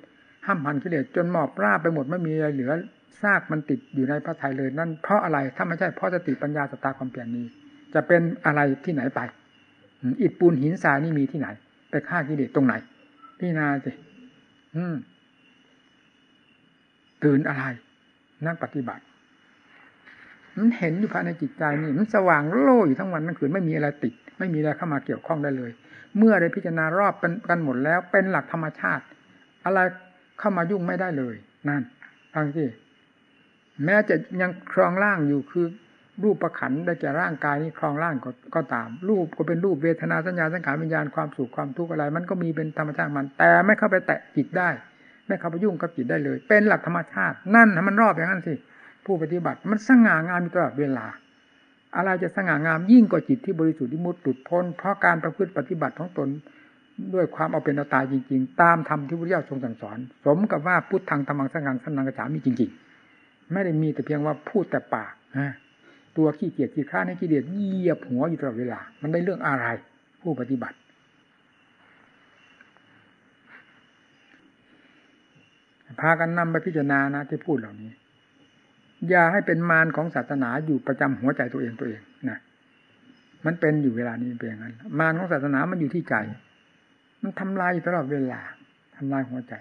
ห้ามหันกิเลสจนหมอบราบไปหมดไม่มีอะไรเหลือ ซากมันติดอยู่ในพระทัยเลยนั่นเพราะอะไรถ้าไม่ใช่เพราะสติปัญญาสตาความเปลี่ยนนี้ จะเป็นอะไรที่ไหนไปอิฐปูนหินทรายนี่มีที่ไหน ไปฆ่ากิเลสตรงไหน พี่นาสิตื่นอะไร นักปฏิบัติมันเห็นอยู่ภายในจิตใจนี่มันสว่างโล่อยู่ทั้งวันทั้งคืนไม่มีอะไรติด ไม่มีอะไรเข้ามาเกี่ยวข้องได้เลย เมื่อได้พิจารณารอบกันหมดแล้วเป็นหลักธรรมชาติ อะไรเข้ามายุ่งไม่ได้เลย นั่นฟังสิ แม้จะยังครองร่างอยู่คือรูปประขันได้แก่ร่างกายนี้ครองร่างก็ก็ตาม รูปก็เป็นรูปเวทนาสัญญาสังขารวิญญาณความสุขความทุกข์อะไร มันก็มีเป็นธรรมชาติมัน แต่ไม่เข้าไปแตะจิตได้ ไม่เข้าไปยุ่งกับจิตได้เลย เป็นหลักธรรมชาติ นั่นมันรอบอย่างนั้นสิผู้ปฏิบัติมันสง่างามตลอดเวลา อะไรจะสง่างามยิ่งกว่าจิตที่บริสุทธิ์ที่มุดหลุดพ้น เพราะการประพฤติปฏิบัติของตนด้วยความเอาเป็นเอาตายจริง ๆ ตามธรรมที่พระเจ้าทรงสั่งสอน สมกับว่าพุทธังธรรมังสังฆังสันนังกระฉามีจริง ๆ ไม่ได้มีแต่เพียงว่าพูดแต่ปากตัวขี้เกียจขี้ข้าในขี้เดียดเยียบหัวอยู่ตลอดเวลา มันได้เรื่องอะไร ผู้ปฏิบัติ พากันนำไปพิจารณานะที่พูดเหล่านี้ อย่าให้เป็นมารของศาสนาอยู่ประจำหัวใจตัวเองตัวเองนะมันเป็นอยู่เวลานี้เป็นอย่างนั้น มารของศาสนามันอยู่ที่ใจ มันทำลายตลอดเวลาทำลายหัวใจ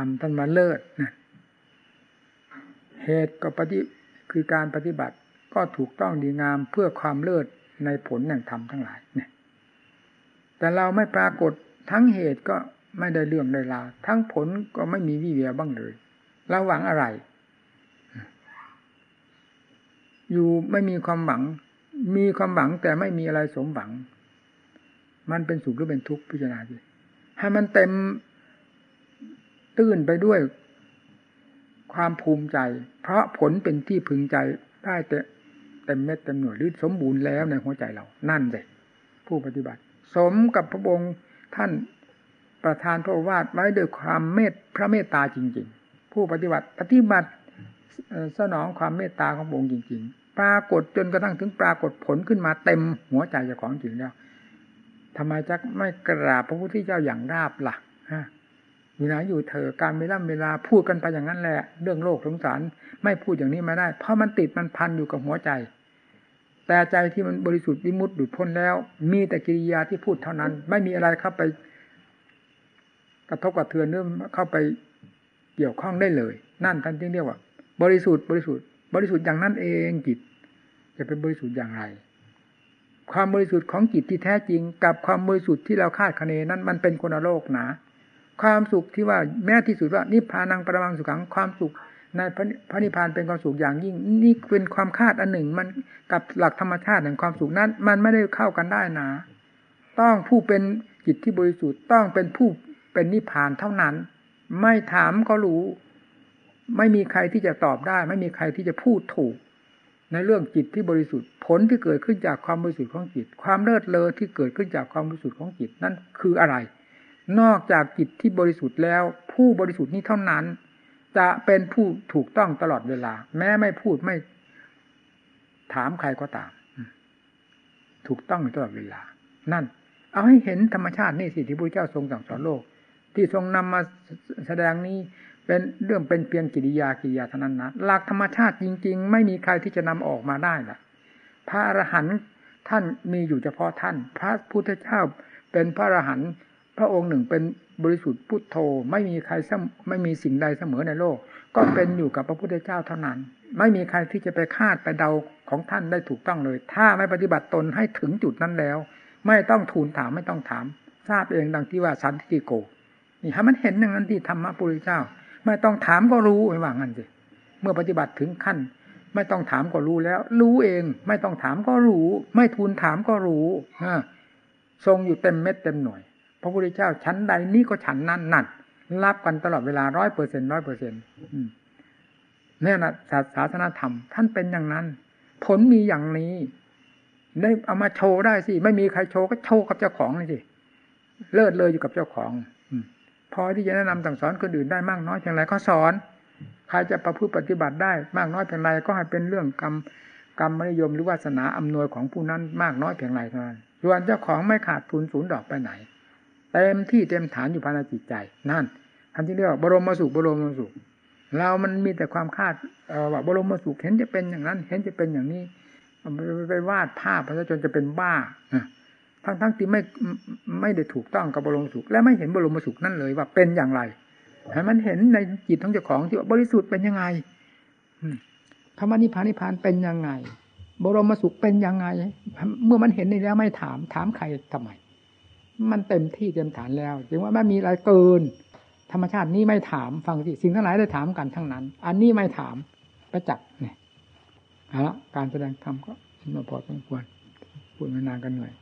รมท่านมาเลิศนะเหตุก็ปฏิคือการปฏิบัติก็ถูกต้องดีงามเพื่อความเลิศในผลแห่งธรรมทั้งหลายเนี่ยแต่เราไม่ปรากฏทั้งเหตุก็ไม่ได้เรื่องได้ราวทั้งผลก็ไม่มีวิเวียบ้างเลยเราหวังอะไร อยู่ไม่มีความหวัง มีความหวังแต่ไม่มีอะไรสมหวัง มันเป็นสุขหรือเป็นทุกข์พิจารณาดิให้มันเต็ม ตื้นไปด้วยความภูมิใจ เพราะผลเป็นที่พึงใจได้แต่เต็มเม็ดเต็มหน่วยหรือสมบูรณ์แล้วในหัวใจเรา นั่นเลยผู้ปฏิบัติ สมกับพระองค์ท่านประทานพระวาทไว้ด้วยความเมตพระเมตตาจริง ๆ ผู้ปฏิบัติปฏิบัติสนองความเมตตาขององค์จริง ๆ ปรากฏจนกระทั่งถึงปรากฏผลขึ้นมาเต็มหัวใจเจ้าของจริงแล้วทำไมจะไม่กราบพระพุทธเจ้าอย่างราบละ่ะ อยู่ไหนอยู่เถอการเวลาเวลาพูดกันไปอย่างนั้นแหละ เรื่องโลกสงสารไม่พูดอย่างนี้มาได้ เพราะมันติดมันพันอยู่กับหัวใจ แต่ใจที่มันบริสุทธิ์วิมุตติหลุดพ้นแล้ว มีแต่กิริยาที่พูดเท่านั้น ไม่มีอะไรเข้าไป กระทบกระเทือนหรือเข้าไปเกี่ยวข้องได้เลย นั่นท่านจึงเรียกว่า บริสุทธิ์บริสุทธิ์บริสุทธิ์อย่างนั้นเองจิต จะเป็นบริสุทธิ์อย่างไร ความบริสุทธิ์ของจิตที่แท้จริง กับความบริสุทธิ์ที่เราคาดคะเนนั้น มันเป็นคนละโลกนะ ความสุขที่ว่าแม้ที่สุดว่านิพพานังประมังสุขังความสุขในพระนิพพานเป็นความสุขอย่างยิ่ง นี่เป็นความคาดอันหนึ่ง มันกับหลักธรรมชาติแห่งความสุขนั้น มันไม่ได้เข้ากันได้นะ ต้องผู้เป็นจิตที่บริสุทธิ์ต้องเป็นผู้เป็นนิพพานเท่านั้น ไม่ถามก็รู้ ไม่มีใครที่จะตอบได้ ไม่มีใครที่จะพูดถูก ในเรื่องจิตที่บริสุทธิ์ผลที่เกิดขึ้นจากความบริสุทธิ์ของจิต ความเลิศเลอที่เกิดขึ้นจากความบริสุทธิ์ของจิตนั่นคืออะไร นอกจากจิตที่บริสุทธิ์แล้ว ผู้บริสุทธิ์นี้เท่านั้น จะเป็นผู้ถูกต้องตลอดเวลา แม้ไม่พูดไม่ถามใครก็ตาม ถูกต้องตลอดเวลา นั่น เอาให้เห็นธรรมชาตินี่สิที่พระเจ้าทรงสั่งสอนโลก ที่ทรงนำมาแสดงนี้เป็นเรื่องเป็นเพียงกิริยากิริยาเท่านั้นนะหลักธรรมชาติจริง ๆ ไม่มีใครที่จะนำออกมาได้ล่ะ พระอรหันต์ท่านมีอยู่เฉพาะท่าน พระพุทธเจ้าเป็นพระอรหันต์ พระองค์หนึ่งเป็นบริสุทธิ์พุทโธ ไม่มีใครไม่มีสิ่งใดเสมอในโลก ก็เป็นอยู่กับพระพุทธเจ้าเท่านั้น ไม่มีใครที่จะไปคาดไปเดาของท่านได้ถูกต้องเลย ถ้าไม่ปฏิบัติตนให้ถึงจุดนั้นแล้ว ไม่ต้องทูลถามไม่ต้องถาม ทราบเองดังที่ว่าสันติโกนี่ให้มันเห็นอย่างนั้นที่ธรรมะพุทธเจ้า ไม่ต้องถามก็รู้ไม่ว่างั้นสิเมื่อปฏิบัติถึงขั้น ไม่ต้องถามก็รู้แล้ว รู้เอง ไม่ต้องถามก็รู้ ไม่ทูลถามก็รู้ฮะทรงอยู่เต็มเม็ดเต็มหน่วย พระพุทธเจ้าชั้นใดนี่ก็ชั้นนั้นนั่นรับกันตลอดเวลาร้อยเปอร์เซ็นร้อยเปอร์เซ็นต์นี่นะศาสนาธรรม ท่านเป็นอย่างนั้น ผลมีอย่างนี้ ได้เอามาโชว์ได้สิ ไม่มีใครโชว์ก็โชว์กับเจ้าของเลยสิเลิศเลยอยู่กับเจ้าของอืพอที่จะแนะนำสั่งสอนคนอื่นได้มากน้อยเพียงไรก็สอน ใครจะประพฤติปฏิบัติได้มากน้อยเพียงไรก็ให้เป็นเรื่องกรรมกรรมมนิยมหรือวาสนาอำนวยของผู้นั้นมากน้อยเพียงไรเท่านั้นส่วนเจ้าของไม่ขาดทุนศูนย์ดอกไปไหน เต็มที่เต็มฐานอยู่ภายในจิตใจ นั่นท่านที่เรียกว่าบรมสุขบรมสุข เรามันมีแต่ความคาดว่าบรมสุขเห็นจะเป็นอย่างนั้น เห็นจะเป็นอย่างนี้ไปวาดภาพพระจนจะเป็นบ้าทั้งทั้งที่ไม่ไม่ได้ถูกต้องกับบรมสุข และไม่เห็นบรมสุขนั่นเลยว่าเป็นอย่างไรให้มันเห็นในจิตของเจ้าของที่ว่าบริสุทธิ์เป็นยังไงธรรมนิพพานนิพพานเป็นยังไง บรมสุขเป็นยังไง เมื่อมันเห็นนี่แล้วไม่ถาม ถามใครทำไม มันเต็มที่เต็มฐานแล้วจึงว่าไม่มีอะไรเกิน ธรรมชาตินี้ไม่ถามฟังสิสิ่งทั้งหลายได้ถามกันทั้งนั้น อันนี้ไม่ถามประจักษ์เนี่ยเอาละการแสดงธรรมก็มาพอสมควรพูดมานานกันหน่อย